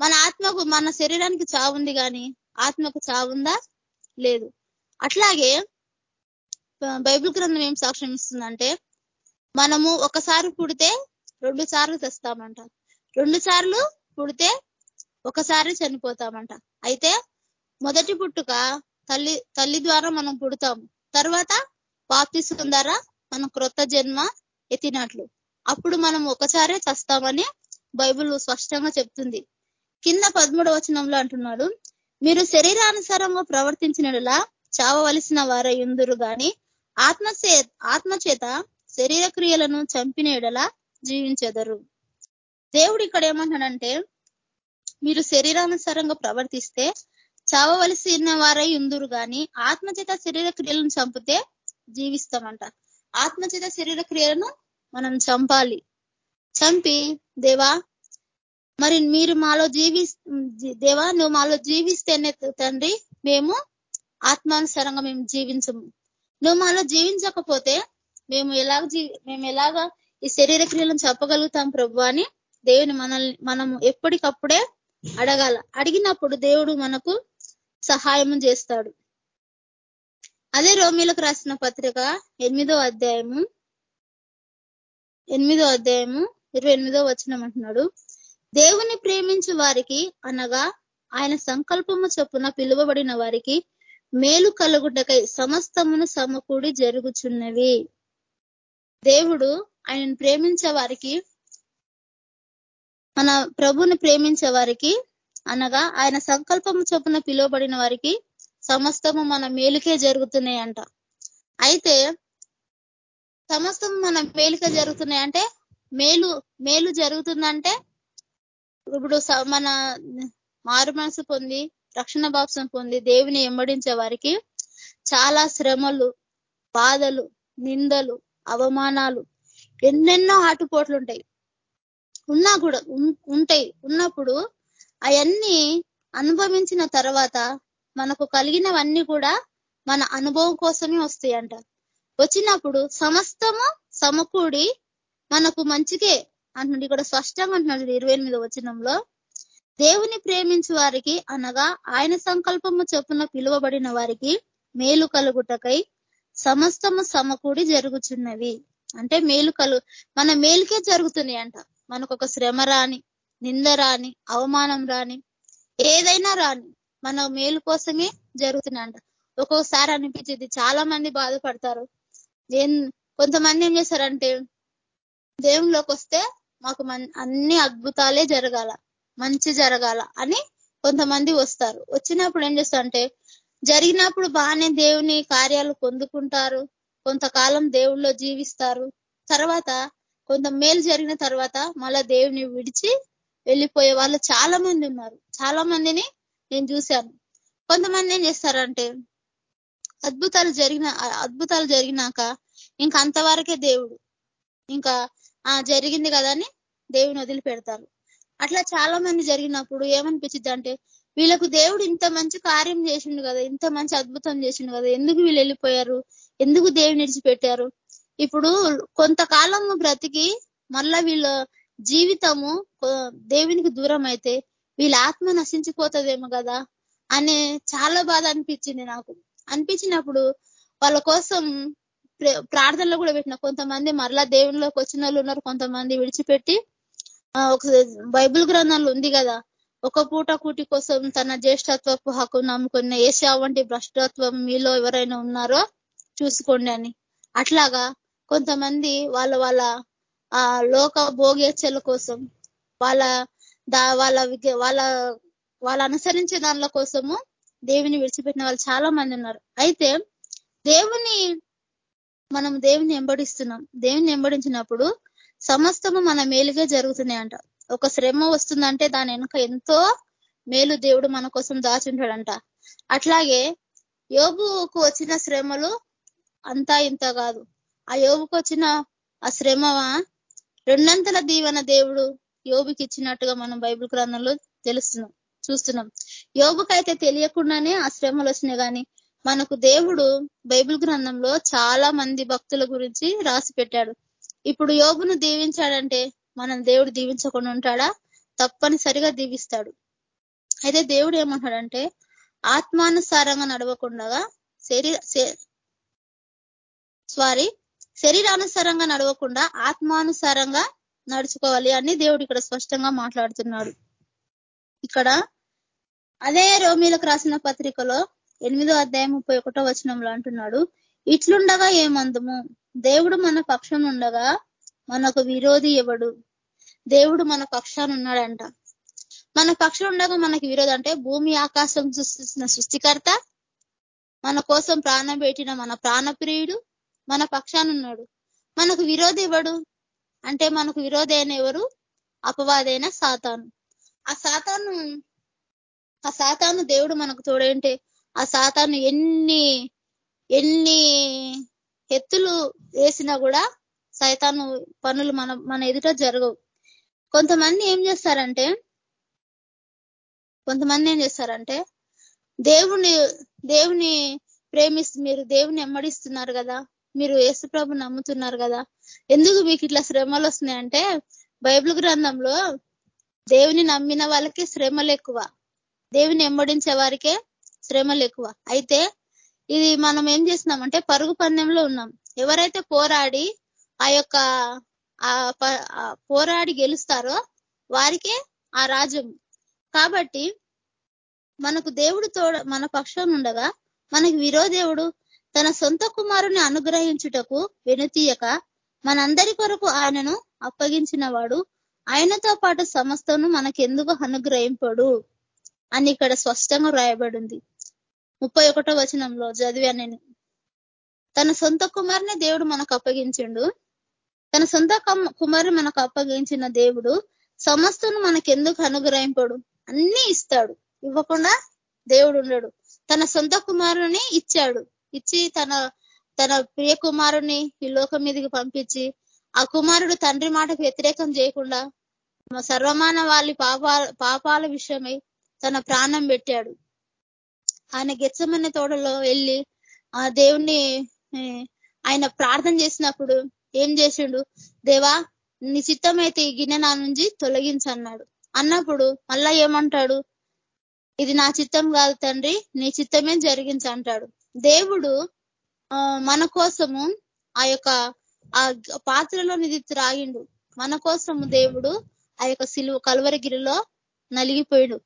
మన ఆత్మకు మన శరీరానికి చావుంది కానీ ఆత్మకు చావుందా లేదు. అట్లాగే బైబిల్ గ్రంథం ఏం సాక్ష్యం ఇస్తుందంటే మనము ఒకసారి పుడితే రెండు సార్లు తెస్తామంట. రెండు సార్లు పుడితే ఒకసారి చనిపోతామంట. అయితే మొదటి పుట్టుక తల్లి తల్లి ద్వారా మనం పుడతాము. తర్వాత బాప్తిసం ద్వారా మనం క్రొత్త జన్మ ఎత్తినట్లు. అప్పుడు మనం ఒకసారే చస్తామని బైబుల్ స్పష్టంగా చెప్తుంది. కింద పదమూడవ వచనంలో అంటున్నాడు మీరు శరీరానుసారంగా ప్రవర్తించినలా చావవలసిన వారై ఉందురు గాని ఆత్మచే ఆత్మచేత శరీర క్రియలను చంపిన ఎడలా జీవించెదరు. దేవుడు ఇక్కడ ఏమంటాడంటే మీరు శరీరానుసారంగా ప్రవర్తిస్తే చావవలసిన వారై ఉందురు గాని ఆత్మచేత శరీర క్రియలను చంపితే జీవిస్తామంట. ఆత్మచేత శరీర క్రియలను మనం చంపాలి. చంపి దేవా మరి మీరు మాలో జీవి దేవా నువ్వు మాలో జీవిస్తేనే తండ్రి మేము ఆత్మానుసారంగా మేము జీవించము. నువ్వు మాలో జీవించకపోతే మేము ఎలాగ మేము ఎలాగా ఈ శరీర క్రియలను చెప్పగలుగుతాం ప్రభు అని దేవుని మనల్ని మనం ఎప్పటికప్పుడే అడగాల. అడిగినప్పుడు దేవుడు మనకు సహాయం చేస్తాడు. అదే రోమిలకు రాసిన పత్రిక ఎనిమిదో అధ్యాయము ఎనిమిదో అధ్యాయము ఇరవై ఎనిమిదో వచనం అంటున్నాడు. దేవుని ప్రేమించు వారికి అనగా ఆయన సంకల్పము చొప్పున పిలువబడిన వారికి మేలు కలుగుటకై సమస్తమును సమకూడి జరుగుచున్నవి. దేవుడు ఆయనను ప్రేమించే వారికి మన ప్రభుని ప్రేమించే వారికి అనగా ఆయన సంకల్పము చొప్పున పిలువబడిన వారికి సమస్తము మన మేలుకే జరుగుతున్నాయంట. అయితే సమస్తం మన మేలుకే జరుగుతున్నాయంటే మేలు మేలు జరుగుతుందంటే ఇప్పుడు మన మారు మనసు పొంది రక్షణ భాప్సం పొంది దేవుని ఎంబడించే వారికి చాలా శ్రమలు బాధలు నిందలు అవమానాలు ఎన్నెన్నో ఆటుపోట్లు ఉంటాయి ఉన్నా కూడా ఉంటాయి. ఉన్నప్పుడు అవన్నీ అనుభవించిన తర్వాత మనకు కలిగినవన్నీ కూడా మన అనుభవం కోసమే వస్తాయంట. వచ్చినప్పుడు సమస్తము సమకూడి మనకు మంచికే అంటున్నాడు. ఇక్కడ స్పష్టంగా అంటున్నాడు ఇరవై ఎనిమిది వచనంలో. దేవుని ప్రేమించు వారికి అనగా ఆయన సంకల్పము చొప్పున పిలువబడిన వారికి మేలు కలుగుటకై సమస్తము సమకూడి జరుగుచున్నవి. అంటే మేలు కలు మన మేలుకే జరుగుతున్నాయి అంట. మనకు ఒక శ్రమ రాని నింద రాని అవమానం రాని ఏదైనా రాని మన మేలు కోసమే జరుగుతున్నాయంట ఒక్కొక్కసారి అనిపించేది చాలా మంది బాధపడతారు కొంతమంది ఏం చేశారంటే దేవునిలోకి వస్తే మాకు అన్ని అద్భుతాలే జరగాల. మంచి జరగాల అని కొంతమంది వస్తారు. వచ్చినప్పుడు ఏం చేస్తారంటే జరిగినప్పుడు బాగానే దేవుని కార్యాలు పొందుకుంటారు. కొంతకాలం దేవుళ్ళో జీవిస్తారు. తర్వాత కొంత మేలు జరిగిన తర్వాత మళ్ళా దేవుని విడిచి వెళ్ళిపోయే వాళ్ళు చాలా మంది ఉన్నారు. చాలా మందిని నేను చూశాను. కొంతమంది ఏం చేస్తారంటే అద్భుతాలు జరిగిన అద్భుతాలు జరిగినాక ఇంకా అంతవరకే దేవుడు. ఇంకా ఆ జరిగింది కదా అని దేవుని వదిలిపెడతారు. అట్లా చాలా మంది జరిగినప్పుడు ఏమనిపించింది అంటే వీళ్ళకు దేవుడు ఇంత మంచి కార్యం చేసిండు కదా ఇంత మంచి అద్భుతం చేసిండు కదా ఎందుకు వీళ్ళు వెళ్ళిపోయారు? ఎందుకు దేవుని విడిచిపెట్టారు? ఇప్పుడు కొంతకాలము బ్రతికి మళ్ళా వీళ్ళ జీవితము దేవునికి దూరం అయితే వీళ్ళ ఆత్మ నశించిపోతుందేమో కదా అనే చాలా బాధ అనిపించింది నాకు. అనిపించినప్పుడు వాళ్ళ కోసం ప్రార్థనలో కూడా పెట్టిన కొంతమంది మరలా దేవునిలోకి వచ్చిన వాళ్ళు ఉన్నారు కొంతమంది విడిచిపెట్టి ఒక బైబిల్ గ్రంథంలో ఉంది కదా. ఒక పూట కూటి కోసం తన జ్యేష్ఠత్వపు హక్కు నమ్ముకున్న ఏషా వంటి భ్రష్టత్వం మీలో ఎవరైనా ఉన్నారో చూసుకోండి అని. అట్లాగా కొంతమంది వాళ్ళ వాళ్ళ ఆ లోక భోగేచ్ఛల కోసం వాళ్ళ దా వాళ్ళ వాళ్ళ వాళ్ళ అనుసరించే దానిల కోసము దేవుని విడిచిపెట్టిన వాళ్ళు చాలా మంది ఉన్నారు. అయితే దేవుని మనం దేవుని ఎంబడిస్తున్నాం దేవుని ఎంబడించినప్పుడు సమస్తము మన మేలుగా జరుగుతున్నాయంట. ఒక శ్రమ వస్తుందంటే దాని వెనుక ఎంతో మేలు దేవుడు మన కోసం దాచుంటాడంట. అట్లాగే యోగుకు వచ్చిన శ్రమలు అంతా ఇంత కాదు. ఆ యోగుకు వచ్చిన ఆ శ్రమ రెండంతల దీవెన దేవుడు యోబుకి ఇచ్చినట్టుగా మనం బైబిల్ గ్రంథంలో తెలుస్తున్నాం చూస్తున్నాం. యోబుకైతే తెలియకుండానే ఆ శ్రమలు వచ్చినాయి కానీ మనకు దేవుడు బైబిల్ గ్రంథంలో చాలా మంది భక్తుల గురించి రాసి పెట్టాడు. ఇప్పుడు యోగును దీవించాడంటే మనం దేవుడు దీవించకుండా ఉంటాడా? తప్పనిసరిగా దీవిస్తాడు. అయితే దేవుడు ఏమంటాడంటే ఆత్మానుసారంగా నడవకుండా శరీర సారీ శరీరానుసారంగా నడవకుండా ఆత్మానుసారంగా నడుచుకోవాలి అని దేవుడు ఇక్కడ స్పష్టంగా మాట్లాడుతున్నాడు. ఇక్కడ అదే రోమిలకు రాసిన పత్రికలో ఎనిమిదో అధ్యాయం ముప్పై ఒకటో వచనంలో అంటున్నాడు ఇట్లుండగా ఏమందుము? దేవుడు మన పక్షం ఉండగా మనకు విరోధి ఎవడు? దేవుడు మన పక్షాన్ని ఉన్నాడంట మన పక్షం ఉండగా మనకి విరోధి అంటే భూమి ఆకాశం సృష్టించిన సృష్టికర్త మన కోసం ప్రాణం పెట్టిన మన ప్రాణప్రియుడు మన పక్షానున్నాడు. మనకు విరోధి ఎవడు? అంటే మనకు విరోధి ఎవరు? అపవాదైన సాతాను. ఆ సాతాను ఆ సాతాను దేవుడు మనకు తోడేంటే ఆ సాతాను ఎన్ని ఎన్ని ఎత్తులు వేసినా కూడా సైతాను పనులు మన మన ఎదుట జరగవు. కొంతమంది ఏం చేస్తారంటే కొంతమంది ఏం చేస్తారంటే దేవుని దేవుని ప్రేమిస్తు మీరు దేవుని ఎమ్మడిస్తున్నారు కదా మీరు యేసుప్రభు నమ్ముతున్నారు కదా ఎందుకు మీకు ఇట్లా శ్రమలు వస్తున్నాయంటే బైబిల్ గ్రంథంలో దేవుని నమ్మిన వాళ్ళకి శ్రమలు ఎక్కువ దేవుని ఎమ్మడించే వారికే శ్రమలు ఎక్కువ. అయితే ఇది మనం ఏం చేస్తున్నాం అంటే పరుగు పందెంలో ఉన్నాం. ఎవరైతే పోరాడి ఆ యొక్క పోరాడి గెలుస్తారో వారికే ఆ రాజ్యం. కాబట్టి మనకు దేవుడు తోడ మన పక్షం ఉండగా మనకి విరోదేవుడు తన సొంత కుమారుని అనుగ్రహించుటకు వెనుతీయక మనందరి కొరకు ఆయనను అప్పగించిన వాడు ఆయనతో పాటు సమస్తను మనకెందుకు అనుగ్రహింపడు? అని ఇక్కడ స్పష్టంగా రాయబడింది ముప్పై ఒకటో వచనంలో చదివాను నేను. తన సొంత కుమారుని దేవుడు మనకు అప్పగించిండు. తన సొంత కుమారుని మనకు అప్పగించిన దేవుడు సమస్తను మనకెందుకు అనుగ్రహింపడు? అన్ని ఇస్తాడు. ఇవ్వకుండా దేవుడు ఉండడు. తన సొంత కుమారుని ఇచ్చాడు. ఇచ్చి తన తన ప్రియ కుమారుని ఈ లోకం మీదకి పంపించి ఆ కుమారుడు తండ్రి మాటకు వ్యతిరేకం చేయకుండా సర్వమాన వాళ్ళ పాపాల పాపాల విషయమై తన ప్రాణం పెట్టాడు. ఆయన గెచ్చమన్న తోటలో వెళ్ళి ఆ దేవుణ్ణి ఆయన ప్రార్థన చేసినప్పుడు ఏం చేసిండు? దేవా నీ చిత్తమైతే ఈ గిన్నె నా నుంచి తొలగించన్నాడు. అన్నప్పుడు మళ్ళా ఏమంటాడు? ఇది నా చిత్తం కాదు తండ్రి నీ చిత్తమే జరిగించంటాడు. దేవుడు మన కోసము ఆ యొక్క ఆ పాత్రలో నిధి త్రాగిండు. మన కోసము దేవుడు ఆ యొక్క సిలువ కలువరగిరిలో నలిగిపోయాడు.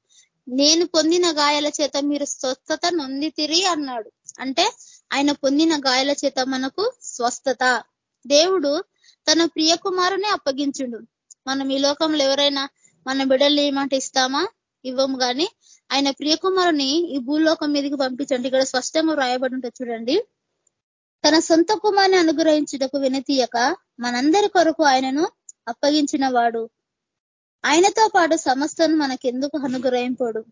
నేను పొందిన గాయాల చేత మీరు స్వస్థత నొందితిరి అన్నాడు. అంటే ఆయన పొందిన గాయాల చేత మనకు స్వస్థత. దేవుడు తన ప్రియ కుమారుని అప్పగించుడు. మనం ఈ లోకంలో ఎవరైనా మన బిడ్డల్ని ఏమంటే ఇస్తామా? ఇవ్వము కానీ ఆయన ప్రియకుమారుని ఈ భూలోకం మీదకి పంపించండి. ఇక్కడ స్పష్టంగా రాయబడి ఉంటుంది చూడండి. తన సొంత కుమార్ని అనుగ్రహించుటకు వినతీయక మనందరి కొరకు ఆయనను అప్పగించిన వాడు ఆయనతో పాటు సమస్తను మనకెందుకు అనుగ్రహింపడు?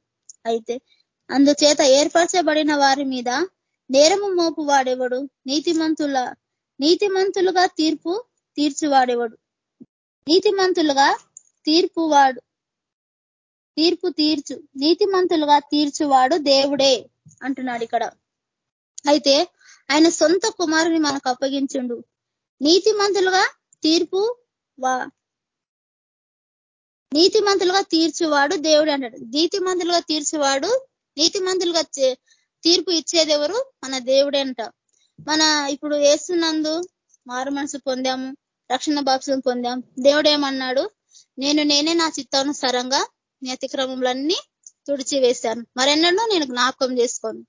అయితే అందుచేత ఏర్పరచబడిన వారి మీద నేరము మోపు వాడేవాడు? నీతిమంతుల నీతిమంతులుగా తీర్పు తీర్చువాడేవాడు? నీతిమంతులుగా తీర్పు వాడు తీర్పు తీర్చు నీతిమంతులుగా తీర్చువాడు దేవుడే అంటున్నాడు ఇక్కడ. అయితే ఆయన సొంత కుమారుని మనకు అప్పగించుండు. నీతిమంతులుగా తీర్పు వా నీతిమంతులుగా తీర్చువాడు దేవుడు అంటాడు. నీతిమంతులుగా తీర్చువాడు నీతిమంతులుగా తీర్పు ఇచ్చేది ఎవరు? మన దేవుడే అంట. మన ఇప్పుడు వేస్తున్నందు మారు మనసు పొందాము రక్షణ బాప్సం పొందాం దేవుడు ఏమన్నాడు? నేను నేనే నా చిత్తానుసారంగా నీ అతిక్రమములన్నీ తుడిచి వేశాను మరెన్నడూ నేను జ్ఞాపకం చేసుకోను.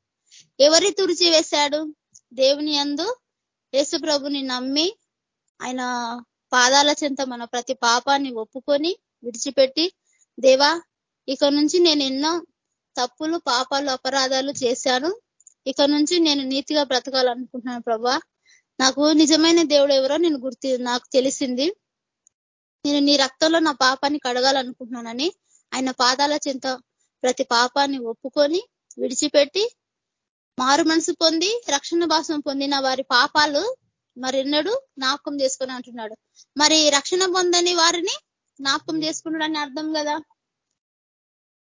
ఎవరి తుడిచి వేశాడు దేవుని అందు యేసు ప్రభుని నమ్మి ఆయన పాదాల చెంత మన ప్రతి పాపాన్ని ఒప్పుకొని విడిచిపెట్టి దేవా ఇక నుంచి నేను ఎన్నో తప్పులు పాపాలు అపరాధాలు చేశాను. ఇక నుంచి నేను నీతిగా బ్రతకాలనుకుంటున్నాను ప్రభా. నాకు నిజమైన దేవుడు ఎవరో నేను గుర్తి నాకు తెలిసింది. నేను నీ రక్తంలో నా పాపాన్ని కడగాలనుకుంటున్నానని ఆయన పాదాల చింత ప్రతి పాపాన్ని ఒప్పుకొని విడిచిపెట్టి మారు మనసు పొంది రక్షణ భాషం పొందిన వారి పాపాలు మరెన్నడూ జ్ఞాపకం చేసుకొని అంటున్నాడు. మరి రక్షణ పొందని వారిని జ్ఞాపకం చేసుకున్నాడని అర్థం కదా?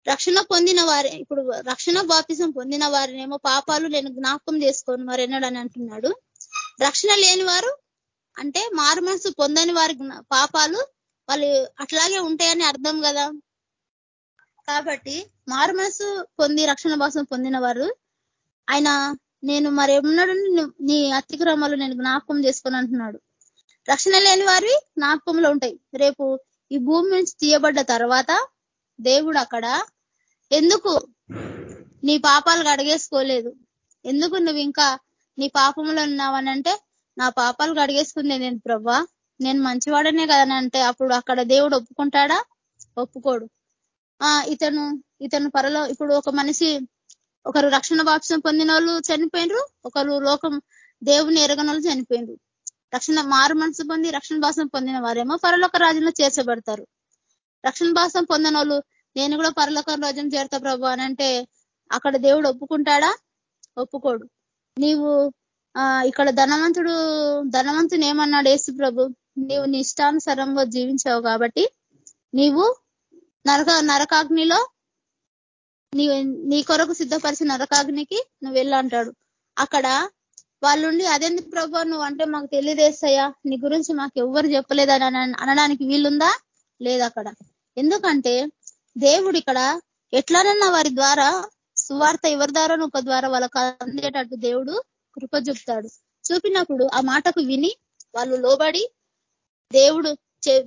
రక్షణ పొందిన వారి ఇప్పుడు రక్షణ బాపిసం పొందిన వారినేమో పాపాలు నేను జ్ఞాపకం చేసుకోను మరెన్నడు అని అంటున్నాడు. రక్షణ లేని వారు అంటే మారు మనసు పొందని వారి పాపాలు వాళ్ళు అట్లాగే ఉంటాయని అర్థం కదా? కాబట్టి మారు మనసు పొంది రక్షణ భాషం పొందిన వారు ఆయన నేను మరేమన్నాడు నీ అతిక్రమాలు నేను జ్ఞాపకం చేసుకొని అంటున్నాడు. రక్షణ లేని వారి జ్ఞాపకంలో ఉంటాయి. రేపు ఈ భూమి నుంచి తీయబడ్డ తర్వాత దేవుడు అక్కడ ఎందుకు నీ పాపాలు అడిగేసుకోలేదు? ఎందుకు నువ్వు ఇంకా నీ పాపంలో ఉన్నావనంటే నా పాపాలు అడిగేసుకుందే నేను ప్రభా. నేను మంచివాడనే కదనంటే అప్పుడు అక్కడ దేవుడు ఒప్పుకుంటాడా? ఒప్పుకోడు. ఆ ఇతను ఇతను పరలో ఇప్పుడు ఒక మనిషి ఒకరు రక్షణ వాప్సం పొందిన వాళ్ళు చనిపోయినరు ఒకరు లోకం దేవుని ఎరగన వాళ్ళు చనిపోయినరు. రక్షణ మారు మనసు పొంది రక్షణ భాసం పొందిన వారేమో పరలోక రాజ్యంలో చేర్చబడతారు. రక్షణ భాసం పొందిన వాళ్ళు నేను కూడా పరలోక రాజ్యం చేరతా ప్రభు అని అంటే అక్కడ దేవుడు ఒప్పుకుంటాడా? ఒప్పుకోడు. నీవు ఇక్కడ ధనవంతుడు ధనవంతుని ఏమన్నాడు యేసు ప్రభు? నీవు నీ ఇష్టానుసారంగా జీవించావు కాబట్టి నీవు నరక నరకాగ్నిలో నీ నీ కొరకు సిద్ధపరిచిన నరకాగ్నికి నువ్వు వెళ్ళంటాడు అక్కడ వాళ్ళుండి అదెందుకు ప్రభా నువ్వు అంటే మాకు తెలియదేసయ్యా నీ గురించి మాకు ఎవ్వరు చెప్పలేదని అనడానికి వీలుందా? లేదు అక్కడ ఎందుకంటే దేవుడు ఇక్కడ ఎట్లానన్నా వారి ద్వారా సువార్త ఎవరి ద్వారా ఒక ద్వారా వాళ్ళకు అందేటట్టు దేవుడు కృప చూపుతాడు. చూపినప్పుడు ఆ మాటకు విని వాళ్ళు లోబడి దేవుడు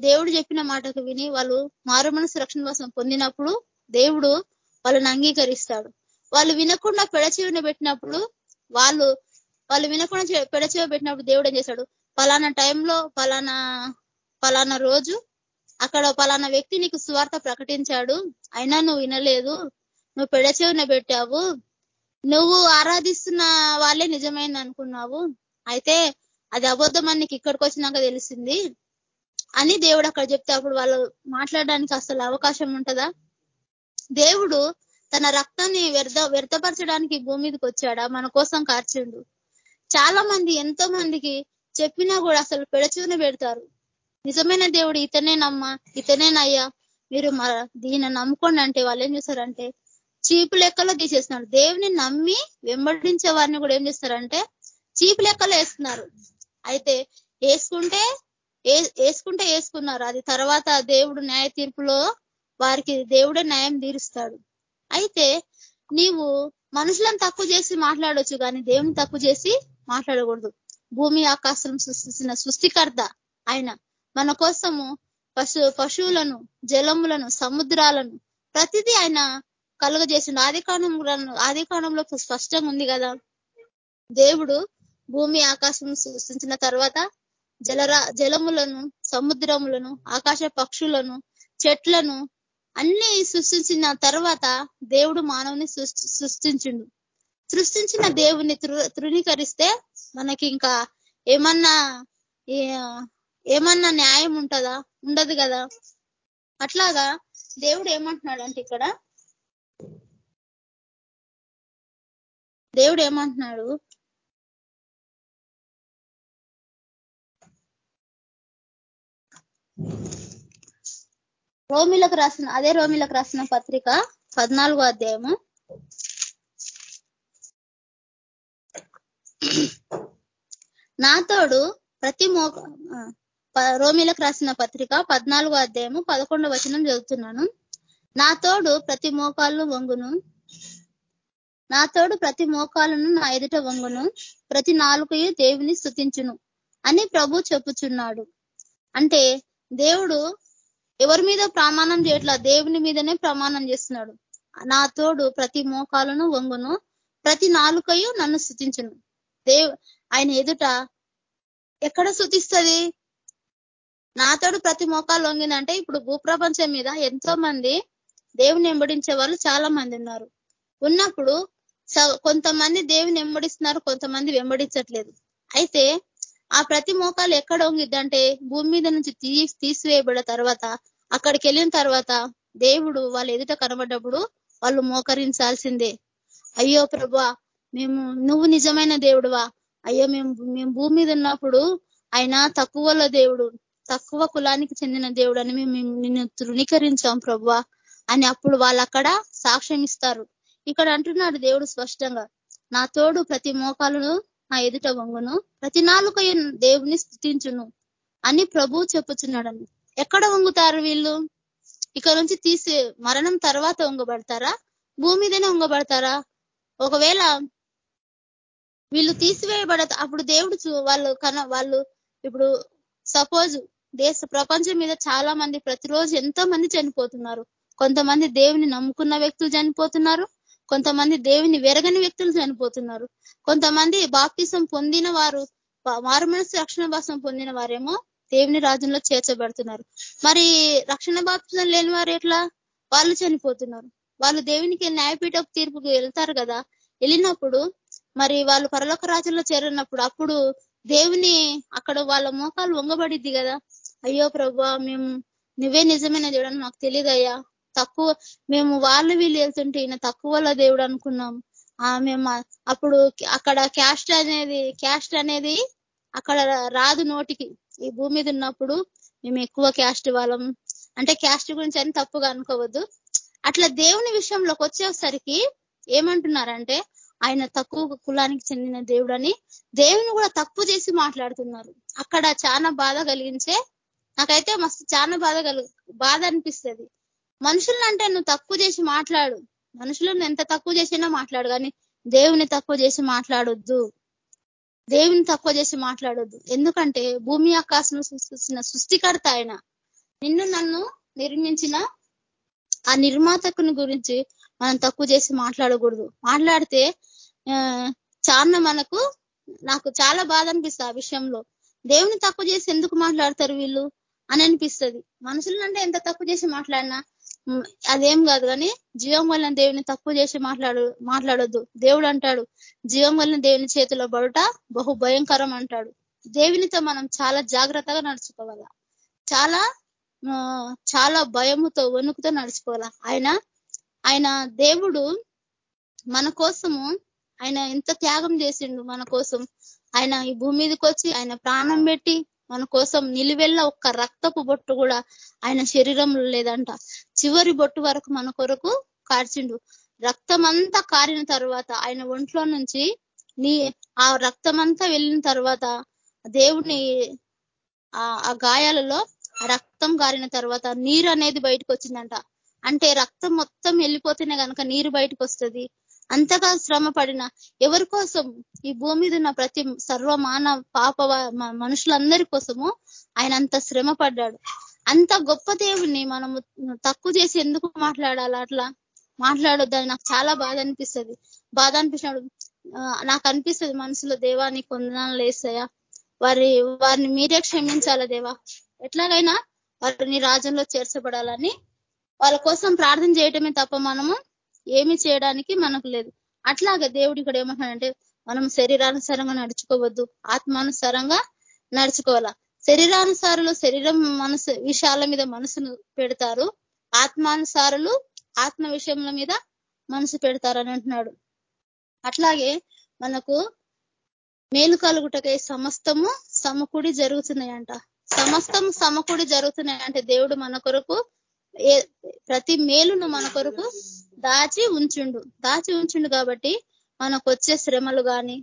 దేవుడు చెప్పిన మాటకు విని వాళ్ళు మారు మనసు రక్షణ కోసం పొందినప్పుడు దేవుడు వాళ్ళని అంగీకరిస్తాడు. వాళ్ళు వినకుండా పెడచెవిని పెట్టినప్పుడు వాళ్ళు వాళ్ళు వినకుండా పెడచెవ పెట్టినప్పుడు దేవుడు ఏం చేశాడు పలానా టైంలో పలానా పలానా రోజు అక్కడ పలానా వ్యక్తి నీకు స్వార్థ ప్రకటించాడు. అయినా నువ్వు వినలేదు. నువ్వు పెడచెవిన పెట్టావు. నువ్వు ఆరాధిస్తున్న వాళ్ళే నిజమైంది అనుకున్నావు. అయితే అది అబద్ధం అని నీకు ఇక్కడికి వచ్చినాక తెలిసింది అని దేవుడు అక్కడ చెప్తే అప్పుడు వాళ్ళు మాట్లాడడానికి అసలు అవకాశం ఉంటుందా? దేవుడు తన రక్తాన్ని వ్యర్థ వ్యర్థపరచడానికి భూమి మీదకి వచ్చాడా? మన కోసం కార్చిండు. చాలా మంది ఎంతో మందికి చెప్పినా కూడా అసలు పెడచూన పెడతారు. నిజమైన దేవుడు ఇతనే నమ్మా ఇతనేనయ్యా మీరు దీన్ని నమ్ముకోండి అంటే వాళ్ళు ఏం చేస్తారంటే చీపు లెక్కలో తీసేస్తున్నారు. దేవుని నమ్మి వెంబడించే వారిని కూడా ఏం చేస్తారంటే చీపు లెక్కలో వేస్తున్నారు. అయితే వేసుకుంటే వేసుకుంటే వేసుకున్నారు. అది తర్వాత దేవుడు న్యాయ తీర్పులో వారికి దేవుడే న్యాయం తీరుస్తాడు. అయితే నీవు మనుషులను తక్కువ చేసి మాట్లాడొచ్చు కానీ దేవుని తక్కువ చేసి మాట్లాడకూడదు. భూమి ఆకాశం సృష్టించిన సృష్టికర్త ఆయన. మన కోసము పశు పశువులను జలములను సముద్రాలను ప్రతిదీ ఆయన కలుగజేసిండు. ఆది ఆదికాణంలో ఆది కాలంలో స్పష్టంగా ఉంది కదా. దేవుడు భూమి ఆకాశం సృష్టించిన తర్వాత జలరా జలములను సముద్రములను ఆకాశ పక్షులను చెట్లను అన్ని సృష్టించిన తర్వాత దేవుడు మానవుని సృష్టించిండు. సృష్టించిన దేవుని తృణీకరిస్తే మనకి ఇంకా ఏమన్నా ఏమన్నా న్యాయం ఉంటుందా? ఉండదు కదా? అట్లాగా దేవుడు ఏమంటున్నాడంటే ఇక్కడ? దేవుడు ఏమంటున్నాడు? రోమిలకు రాసిన అదే రోమిలకు రాసిన పత్రిక పద్నాలుగో అధ్యాయము. నాతోడు ప్రతి మో రోమిలకు రాసిన పత్రిక పద్నాలుగో అధ్యాయము పదకొండవ వచనం చదువుతున్నాను. నా తోడు ప్రతి మోకాళ్ళు వంగును. నా తోడు ప్రతి మోకాలను నా ఎదుట వంగును. ప్రతి నాలుకయు దేవుని స్థుతించును అని ప్రభు చెప్పుచున్నాడు. అంటే దేవుడు ఎవరి మీద ప్రమాణం చేయట్లా? దేవుని మీదనే ప్రమాణం చేస్తున్నాడు. నా తోడు ప్రతి మోకాలను వంగును. ప్రతి నాలుకయు నన్ను స్థుతించును దేవ్ ఆయన ఎదుట ఎక్కడ స్థుతిస్తుంది నాతోడు ప్రతి మోకాలు లొంగిందంటే ఇప్పుడు భూప్రపంచం మీద ఎంతో మంది దేవుని ఎంబడించే వాళ్ళు చాలా మంది ఉన్నారు. ఉన్నప్పుడు కొంతమంది దేవుని వెంబడిస్తున్నారు కొంతమంది వెంబడించట్లేదు. అయితే ఆ ప్రతి మోకాలు ఎక్కడ వంగిద్దంటే భూమి మీద నుంచి తీ తీసివేయబడిన తర్వాత అక్కడికి వెళ్ళిన తర్వాత దేవుడు వాళ్ళ ఎదుట కనబడ్డప్పుడు వాళ్ళు మోకరించాల్సిందే. అయ్యో ప్రభా మేము నువ్వు నిజమైన దేవుడువా? అయ్యో మేము మేము భూమి మీద ఉన్నప్పుడు ఆయన తక్కువలో దేవుడు తక్కువ కులానికి చెందిన దేవుడు అని మేము నిన్ను తృణీకరించాం ప్రభా అని అప్పుడు వాళ్ళు అక్కడ సాక్ష్యం ఇస్తారు. ఇక్కడ అంటున్నాడు దేవుడు స్పష్టంగా నా తోడు ప్రతి మోకాలను నా ఎదుట వంగును ప్రతి నాలుక దేవుని స్థుతించును అని ప్రభు చెప్పుచున్నాడని. ఎక్కడ వంగుతారు వీళ్ళు? ఇక్కడ నుంచి తీసి మరణం తర్వాత వంగబడతారా? భూమి మీదనే వంగబడతారా? ఒకవేళ వీళ్ళు తీసివేయబడ అప్పుడు దేవుడు వాళ్ళు కన వాళ్ళు ఇప్పుడు సపోజ్ దేశ ప్రపంచం మీద చాలా మంది ప్రతిరోజు ఎంతో మంది చనిపోతున్నారు. కొంతమంది దేవుని నమ్ముకున్న వ్యక్తులు చనిపోతున్నారు. కొంతమంది దేవుని వెరగని వ్యక్తులు చనిపోతున్నారు. కొంతమంది బాప్తిసం పొందిన వారు మారుమనసు రక్షణ భాసం పొందిన వారేమో దేవుని రాజ్యంలో చేర్చబడుతున్నారు. మరి రక్షణ బాప్తిసం లేని వారు ఎట్లా? వాళ్ళు చనిపోతున్నారు. వాళ్ళు దేవునికి న్యాయపీఠ తీర్పుకు వెళ్తారు కదా. వెళ్ళినప్పుడు మరి వాళ్ళు పరలోక రాజ్యంలో చేరినప్పుడు అప్పుడు దేవుని అక్కడ వాళ్ళ మోకాలు వంగబడిద్ది కదా. అయ్యో ప్రభా మేము నువ్వే నిజమైన దేవుడు అని మాకు తెలియదయ్యా తక్కువ మేము వాళ్ళు వీళ్ళు వెళ్తుంటే ఈయన తక్కువలో దేవుడు అనుకున్నాం. ఆ మేము అప్పుడు అక్కడ క్యాస్ట్ అనేది క్యాస్ట్ అనేది అక్కడ రాదు నోటికి. ఈ భూమి మీద ఉన్నప్పుడు మేము ఎక్కువ క్యాస్ట్ వాళ్ళం. అంటే క్యాస్ట్ గురించి అని తప్పుగా అనుకోవద్దు. అట్లా దేవుని విషయంలోకి వచ్చేసరికి ఏమంటున్నారంటే ఆయన తక్కువ కులానికి చెందిన దేవుడని దేవుని కూడా తప్పు చేసి మాట్లాడుతున్నారు. అక్కడ చాలా బాధ కలిగించే నాకైతే మస్తు చాలా బాధ కలు బాధ అనిపిస్తుంది. మనుషులను అంటే నువ్వు తక్కువ చేసి మాట్లాడు. మనుషులను ఎంత తక్కువ చేసినా మాట్లాడు కానీ దేవుని తక్కువ చేసి మాట్లాడొద్దు. దేవుని తక్కువ చేసి మాట్లాడొద్దు. ఎందుకంటే భూమి ఆకాశం సృష్టించిన సృష్టికర్త ఆయన. నిన్ను నన్ను నిర్మించిన ఆ నిర్మాతకుని గురించి మనం తక్కువ చేసి మాట్లాడకూడదు. మాట్లాడితే చాలా మనకు నాకు చాలా బాధ అనిపిస్తుంది ఆ విషయంలో. దేవుని తక్కువ చేసి ఎందుకు మాట్లాడతారు వీళ్ళు అని అనిపిస్తుంది. మనుషులంటే ఎంత తక్కువ చేసి మాట్లాడినా అదేం కాదు కానీ జీవం వలన దేవుని తక్కువ చేసి మాట్లాడు మాట్లాడొద్దు. దేవుడు అంటాడు జీవం వలన దేవుని చేతిలో పడుట బహు భయంకరం అంటాడు. దేవునితో మనం చాలా జాగ్రత్తగా నడుచుకోవాలా. చాలా చాలా భయముతో వణుకుతో నడుచుకోవాలా. ఆయన ఆయన దేవుడు మన కోసము ఆయన ఎంత త్యాగం చేసిండు మన కోసం. ఆయన ఈ భూమి మీదకి వచ్చి ఆయన ప్రాణం పెట్టి మన కోసం నిలువెల్ల ఒక్క రక్తపు బొట్టు కూడా ఆయన శరీరంలో లేదంట. చివరి బొట్టు వరకు మన కొరకు కార్చిండు. రక్తం అంతా కారిన తర్వాత ఆయన ఒంట్లో నుంచి నీ ఆ రక్తం అంతా వెళ్ళిన తర్వాత దేవుని ఆ గాయాలలో రక్తం కారిన తర్వాత నీరు అనేది బయటకు వచ్చిందంట అంటే రక్తం మొత్తం వెళ్ళిపోతేనే కనుక నీరు బయటకు వస్తుంది అంతగా శ్రమ పడిన ఎవరి కోసం? ఈ భూమి మీద ఉన్న ప్రతి సర్వమాన పాప మనుషులందరి కోసము ఆయన అంత శ్రమ పడ్డాడు అంత గొప్ప దేవుణ్ణి మనము తక్కువ చేసి ఎందుకు మాట్లాడాలి అట్లా? మాట్లాడొద్దని నాకు చాలా బాధ అనిపిస్తుంది. బాధ అనిపించినప్పుడు నాకు అనిపిస్తుంది మనసులో దేవాన్ని కొందనాలు లేస్తాయా? వారి వారిని మీరే క్షమించాల దేవా? ఎట్లాగైనా వారిని రాజ్యంలో చేర్చబడాలని వాళ్ళ కోసం ప్రార్థన చేయటమే తప్ప మనము ఏమి చేయడానికి మనకు లేదు. అట్లాగా దేవుడు ఇక్కడ ఏమంటాడంటే మనం శరీరానుసారంగా నడుచుకోవద్దు ఆత్మానుసారంగా నడుచుకోవాలా. శరీరానుసారులు శరీరం మనసు విషయాల మీద మనసును పెడతారు. ఆత్మానుసారులు ఆత్మ విషయముల మీద మనసు పెడతారు అని అంటున్నాడు. అట్లాగే మనకు మేలు కలుగుటకై సమస్తము సమకూడి జరుగుతున్నాయంట. సమస్తము సమకూడి జరుగుతున్నాయంటే దేవుడు మన కొరకు ప్రతి మేలును మన కొరకు దాచి ఉంచుండు. దాచి ఉంచుండు కాబట్టి మనకు వచ్చే శ్రమలు కానీ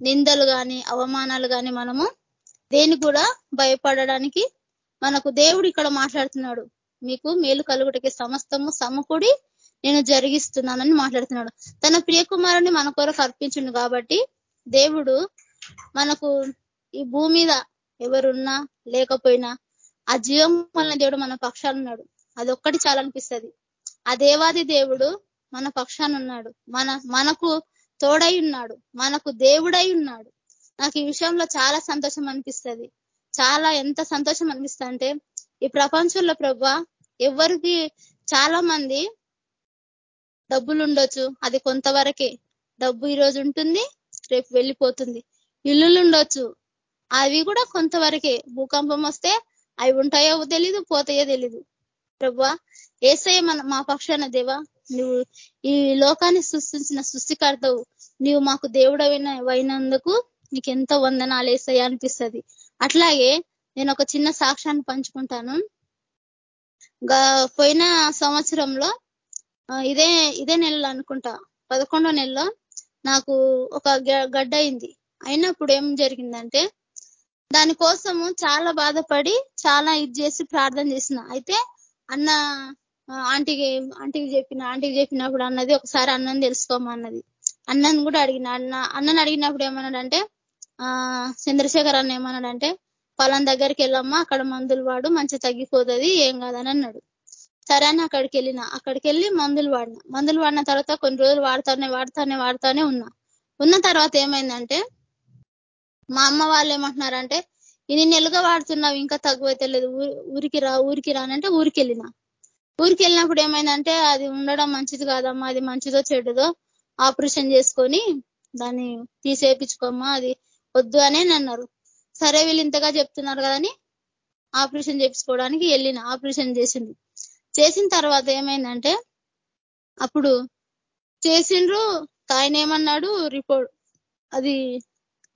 నిందలు కానీ అవమానాలు కానీ మనము దేని కూడా భయపడడానికి మనకు దేవుడు ఇక్కడ మాట్లాడుతున్నాడు. మీకు మేలు కలుగుటకి సమస్తము సమకూడి నేను జరిగిస్తున్నానని మాట్లాడుతున్నాడు. తన ప్రియకుమారుని మన కొరకు అర్పించిండు కాబట్టి దేవుడు మనకు ఈ భూమి మీద ఎవరున్నా లేకపోయినా ఆ జీవం వలన దేవుడు మన పక్షాలున్నాడు అది ఒక్కటి చాలా ఆ దేవాది దేవుడు మన పక్షాన ఉన్నాడు. మన మనకు తోడై ఉన్నాడు. మనకు దేవుడై ఉన్నాడు. నాకు ఈ విషయంలో చాలా సంతోషం అనిపిస్తుంది. చాలా ఎంత సంతోషం అనిపిస్తుంది అంటే ఈ ప్రపంచంలో ప్రభు ఎవరికి చాలా మంది డబ్బులు ఉండొచ్చు. అది కొంతవరకే. డబ్బు ఈరోజు ఉంటుంది రేపు వెళ్ళిపోతుంది. ఇల్లులు ఉండొచ్చు. అవి కూడా కొంతవరకే. భూకంపం వస్తే అవి ఉంటాయో తెలీదు పోతాయో తెలీదు. ప్రభా ఏసయ్య మన మా పక్షాన దేవా నువ్వు ఈ లోకాన్ని సృష్టించిన సృష్టికర్తవు. నీవు మాకు దేవుడవైన అయినందుకు నీకు ఎంతో వందనాలు ఏసయ్య అనిపిస్తుంది. అట్లాగే నేను ఒక చిన్న సాక్ష్యాన్ని పంచుకుంటాను. పోయిన సంవత్సరంలో ఇదే ఇదే నెలలో అనుకుంటా పదకొండో నెలలో నాకు ఒక గడ్డ అయింది. అయినప్పుడు ఏం జరిగిందంటే దానికోసము చాలా బాధపడి చాలా ఇది చేసి ప్రార్థన చేసిన. అయితే అన్న ఆంటీకి ఆంటీకి చెప్పిన ఆంటీకి చెప్పినప్పుడు అన్నది ఒకసారి అన్నం తెలుసుకోమన్నది అన్నని కూడా అడిగిన అన్న అన్నని అడిగినప్పుడు ఏమన్నాడంటే ఆ చంద్రశేఖర్ అన్న ఏమన్నాడంటే పలాన్ దగ్గరికి వెళ్ళమ్మా అక్కడ మందులు వాడు మంచిగా తగ్గిపోతుంది ఏం కాదని అన్నాడు. సరే అని అక్కడికి వెళ్ళిన. అక్కడికి వెళ్ళి మందులు వాడిన. మందులు వాడిన తర్వాత కొన్ని రోజులు వాడుతానే వాడుతానే వాడుతానే ఉన్నా. ఉన్న తర్వాత ఏమైందంటే మా అమ్మ వాళ్ళు ఏమంటున్నారంటే ఇన్ని నెలుగా వాడుతున్నావు ఇంకా తగ్గువైతే లేదు. ఊరికి రా ఊరికి రానంటే ఊరికి వెళ్ళినా. ఊరికి వెళ్ళినప్పుడు ఏమైందంటే అది ఉండడం మంచిది కాదమ్మా అది మంచిదో చెడుదో ఆపరేషన్ చేసుకొని దాన్ని తీసేపించుకోమ్మా అది వద్దు అనే అన్నారు సరే వీళ్ళు ఇంతగా చెప్తున్నారు కదని ఆపరేషన్ చేపించుకోవడానికి వెళ్ళిన ఆపరేషన్ చేసింది. చేసిన తర్వాత ఏమైందంటే అప్పుడు చేసిండ్రు ఆయన ఏమన్నాడు రిపోర్ట్ అది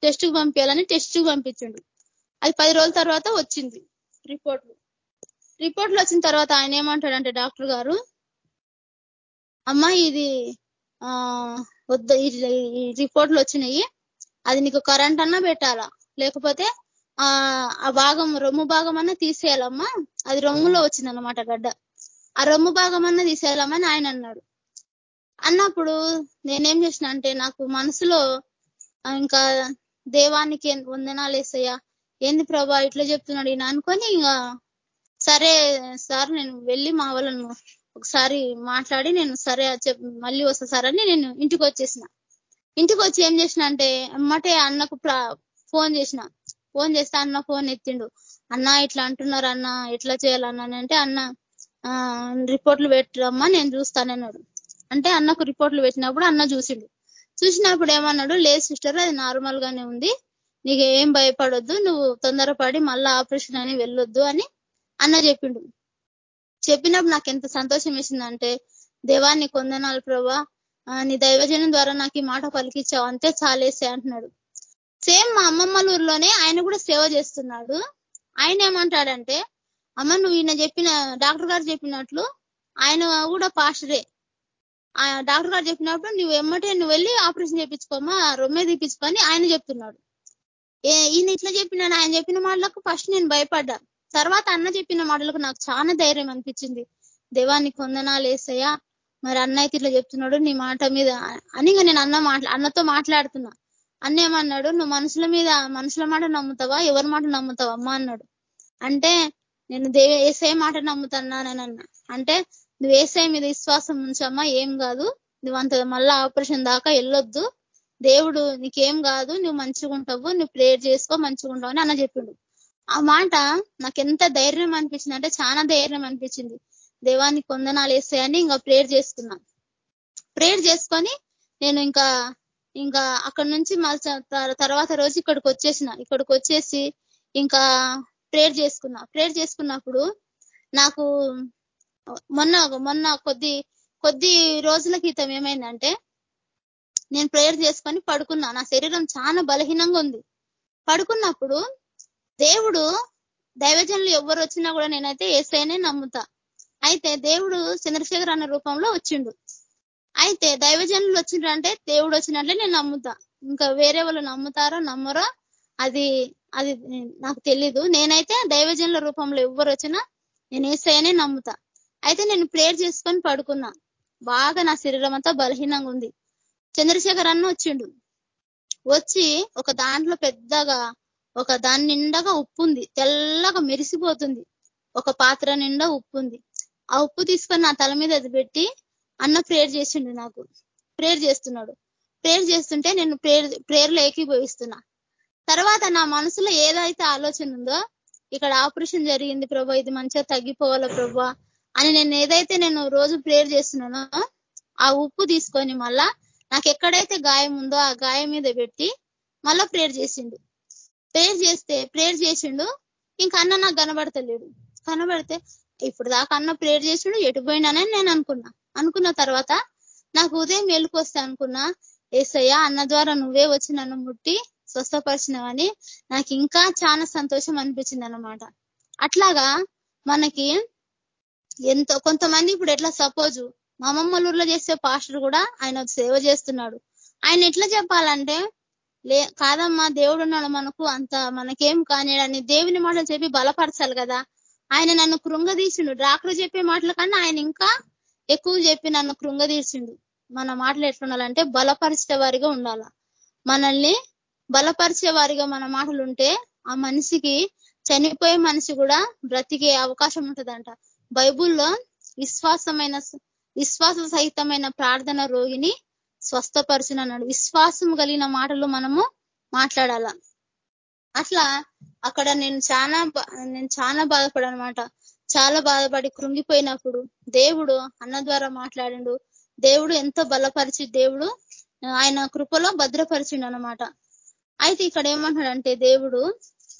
టెస్ట్కి పంపించాలని టెస్ట్కి పంపించిండు. అది పది రోజుల తర్వాత వచ్చింది రిపోర్ట్లు రిపోర్ట్లు వచ్చిన తర్వాత ఆయన ఏమంటాడంటే డాక్టర్ గారు అమ్మా ఇది ఆ వద్ద ఈ రిపోర్ట్లు వచ్చినాయి. అది నీకు కరెంట్ అన్నా పెట్టాలా? లేకపోతే ఆ ఆ భాగం రొమ్ము భాగం అన్నా తీసేయాలమ్మా? అది రొమ్ములో వచ్చిందనమాట గడ్డ. ఆ రొమ్ము భాగం అన్నా తీసేయాలమ్మని ఆయన అన్నాడు. అన్నప్పుడు నేనేం చేసిన అంటే నాకు మనసులో ఇంకా దేవానికి వందనాలు వేసయ్యా. ఏంది ప్రభా ఇట్లా చెప్తున్నాడు ఈయన అనుకొని ఇంకా సరే సార్ నేను వెళ్ళి మా వాళ్ళను ఒకసారి మాట్లాడి నేను సరే మళ్ళీ వస్తా సార్ అని నేను ఇంటికి వచ్చేసిన. ఇంటికి వచ్చి ఏం చేసిన అంటే అమ్మటే అన్నకు ఫోన్ చేసిన. ఫోన్ చేస్తే అన్న ఫోన్ ఎత్తిండు. అన్న ఇట్లా అంటున్నారు అన్న ఎట్లా చేయాలన్నా? అంటే అన్న రిపోర్ట్లు పెట్టరమ్మా నేను చూస్తానన్నాడు అంటే అన్నకు రిపోర్ట్లు పెట్టినప్పుడు అన్న చూసిండు. చూసినప్పుడు ఏమన్నాడు లేదు సిస్టర్ అది నార్మల్ గానే ఉంది. నీకు ఏం భయపడొద్దు నువ్వు తొందరపడి మళ్ళా ఆపరేషన్ అని వెళ్ళొద్దు అని అన్న చెప్పిండు. చెప్పినప్పుడు నాకు ఎంత సంతోషం వేసిందంటే దేవాన్ని కొందనాలు ప్రభా నీ దైవజనం ద్వారా నాకు ఈ మాట పలికిచ్చావు అంతే చాలేసే అంటున్నాడు. సేమ్ మా అమ్మమ్మల ఊర్లోనే ఆయన కూడా సేవ చేస్తున్నాడు. ఆయన ఏమంటాడంటే అమ్మ నువ్వు ఈయన చెప్పిన డాక్టర్ గారు చెప్పినట్లు ఆయన కూడా పాస్టరే. డాక్టర్ గారు చెప్పినప్పుడు నువ్వు ఎమ్మటే నువ్వు వెళ్ళి ఆపరేషన్ చేయించుకోమా రొమ్మే తీపించుకొని ఆయన చెప్తున్నాడు. ఈయన ఇట్లా చెప్పినాడు. ఆయన చెప్పిన మాటలకు ఫస్ట్ నేను భయపడ్డా. తర్వాత అన్న చెప్పిన మాటలకు నాకు చాలా ధైర్యం అనిపించింది. దేవాన్ని కొందనాలు వేసయ్యా మరి అన్న అయితే ఇట్లా చెప్తున్నాడు నీ మాట మీద అని నేను అన్న మాట్లా అన్నతో మాట్లాడుతున్నా. అన్న ఏమన్నాడు? నువ్వు మనుషుల మీద మనుషుల మాట నమ్ముతావా? ఎవరి మాట నమ్ముతావా? అమ్మ అన్నాడు. అంటే నేను దేవ ఏసే మాట నమ్ముతున్నానని అన్న అంటే నువ్వు ఏసఐ మీద విశ్వాసం ఉంచమ్మా ఏం కాదు. నువ్వు అంత మళ్ళా ఆపరేషన్ దాకా వెళ్ళొద్దు. దేవుడు నీకేం కాదు నువ్వు మంచిగా ఉంటావు నువ్వు ప్రేయర్ చేసుకో మంచిగా ఉంటావు అని అన్న చెప్పిండు. ఆ మాట నాకు ఎంత ధైర్యం అనిపించింది అంటే చాలా ధైర్యం అనిపించింది. దేవాన్ని కొందనాలు వేస్తాయని ఇంకా ప్రేయర్ చేసుకున్నా. ప్రేయర్ చేసుకొని నేను ఇంకా ఇంకా అక్కడ నుంచి తర్వాత రోజు ఇక్కడికి వచ్చేసిన. ఇక్కడికి వచ్చేసి ఇంకా ప్రేయర్ చేసుకున్నా. ప్రేయర్ చేసుకున్నప్పుడు నాకు మొన్న మొన్న కొద్ది కొద్ది రోజుల క్రితం ఏమైందంటే నేను ప్రేయర్ చేసుకొని పడుకున్నా. నా శరీరం చాలా బలహీనంగా ఉంది. పడుకున్నప్పుడు దేవుడు దైవజనులు ఎవరు వచ్చినా కూడా నేనైతే ఏసైనే నమ్ముతా. అయితే దేవుడు చంద్రశేఖర్ అన్న రూపంలో వచ్చిండు. అయితే దైవజనులు వచ్చిండ్రు అంటే దేవుడు వచ్చినట్లే నేను నమ్ముతా. ఇంకా వేరే వాళ్ళు నమ్ముతారో నమ్మరో అది అది నాకు తెలీదు. నేనైతే దైవజనుల రూపంలో ఎవరు వచ్చినా నేను ఏసైనే నమ్ముతా. అయితే నేను ప్రేయర్ చేసుకొని పడుకున్నా. బాగా నా శరీరం అంతా బలహీనంగా ఉంది. చంద్రశేఖర్ అన్న వచ్చిండు. వచ్చి ఒక దాంట్లో పెద్దగా ఒక దాని నిండగా ఉప్పు ఉంది తెల్లగా మెరిసిపోతుంది. ఒక పాత్ర నిండా ఉప్పు ఉంది ఆ ఉప్పు తీసుకొని నా తల మీద అది పెట్టి అన్న ప్రేయర్ చేసిండు నాకు. ప్రేయర్ చేస్తున్నాడు. ప్రేయర్ చేస్తుంటే నేను ప్రేయర్ ప్రేయర్లో ఏకీభవిస్తున్నా. తర్వాత నా మనసులో ఏదైతే ఆలోచన ఉందో ఇక్కడ ఆపరేషన్ జరిగింది ప్రభా ఇది మంచిగా తగ్గిపోవాలా ప్రభా అని నేను ఏదైతే నేను రోజు ప్రేయర్ చేస్తున్నానో ఆ ఉప్పు తీసుకొని మళ్ళా నాకు ఎక్కడైతే గాయం ఉందో ఆ గాయం మీద పెట్టి మళ్ళా ప్రేయర్ చేసిండు. ప్రేయర్ చేస్తే ప్రేయర్ చేసిండు ఇంకా అన్న నాకు కనబడతలేడు. కనబడితే ఇప్పుడు దాకా అన్న ప్రేయర్ చేసిండు ఎటు పోయినానని నేను అనుకున్నా. అనుకున్న తర్వాత నాకు ఉదయం వస్తే అనుకున్నా ఏసయ్య అన్న ద్వారా నువ్వే వచ్చి నన్ను ముట్టి స్వస్థపరిచినవని నాకు ఇంకా చాలా సంతోషం అనిపించింది అనమాట అట్లాగా మనకి ఎంతో కొంతమంది ఇప్పుడు ఎట్లా సపోజు మా అమ్మమ్మలూరులో చేసే పాస్టర్ కూడా ఆయన సేవ చేస్తున్నాడు. ఆయన ఎట్లా చెప్పాలంటే లే కాదమ్మా దేవుడు ఉన్నాడు మనకు అంత మనకేం కానిడని దేవుని మాటలు చెప్పి బలపరచాలి కదా. ఆయన నన్ను కృంగదీసిండు. డాక్టర్ చెప్పే మాటల కన్నా ఆయన ఇంకా ఎక్కువ చెప్పి నన్ను కృంగదీసిండు. మన మాటలు ఎట్లుండాలంటే బలపరిచే వారిగా ఉండాల. మనల్ని బలపరిచే వారిగా మన మాటలు ఉంటే ఆ మనిషికి చనిపోయే మనిషి కూడా బ్రతికే అవకాశం ఉంటుందంట. బైబుల్లో విశ్వాసమైన విశ్వాస సహితమైన ప్రార్థన రోగిని స్వస్థపరచును అన్నాడు విశ్వాసం కలిగిన మాటలు మనము మాట్లాడాల? అట్లా అక్కడ నేను చాలా నేను చాలా బాధపడనమాట. చాలా బాధపడి కృంగిపోయినప్పుడు దేవుడు అన్న ద్వారా మాట్లాడిండు. దేవుడు ఎంతో బలపరిచి దేవుడు ఆయన కృపలో భద్రపరిచిండు అనమాట అయితే ఇక్కడ ఏమంటాడంటే దేవుడు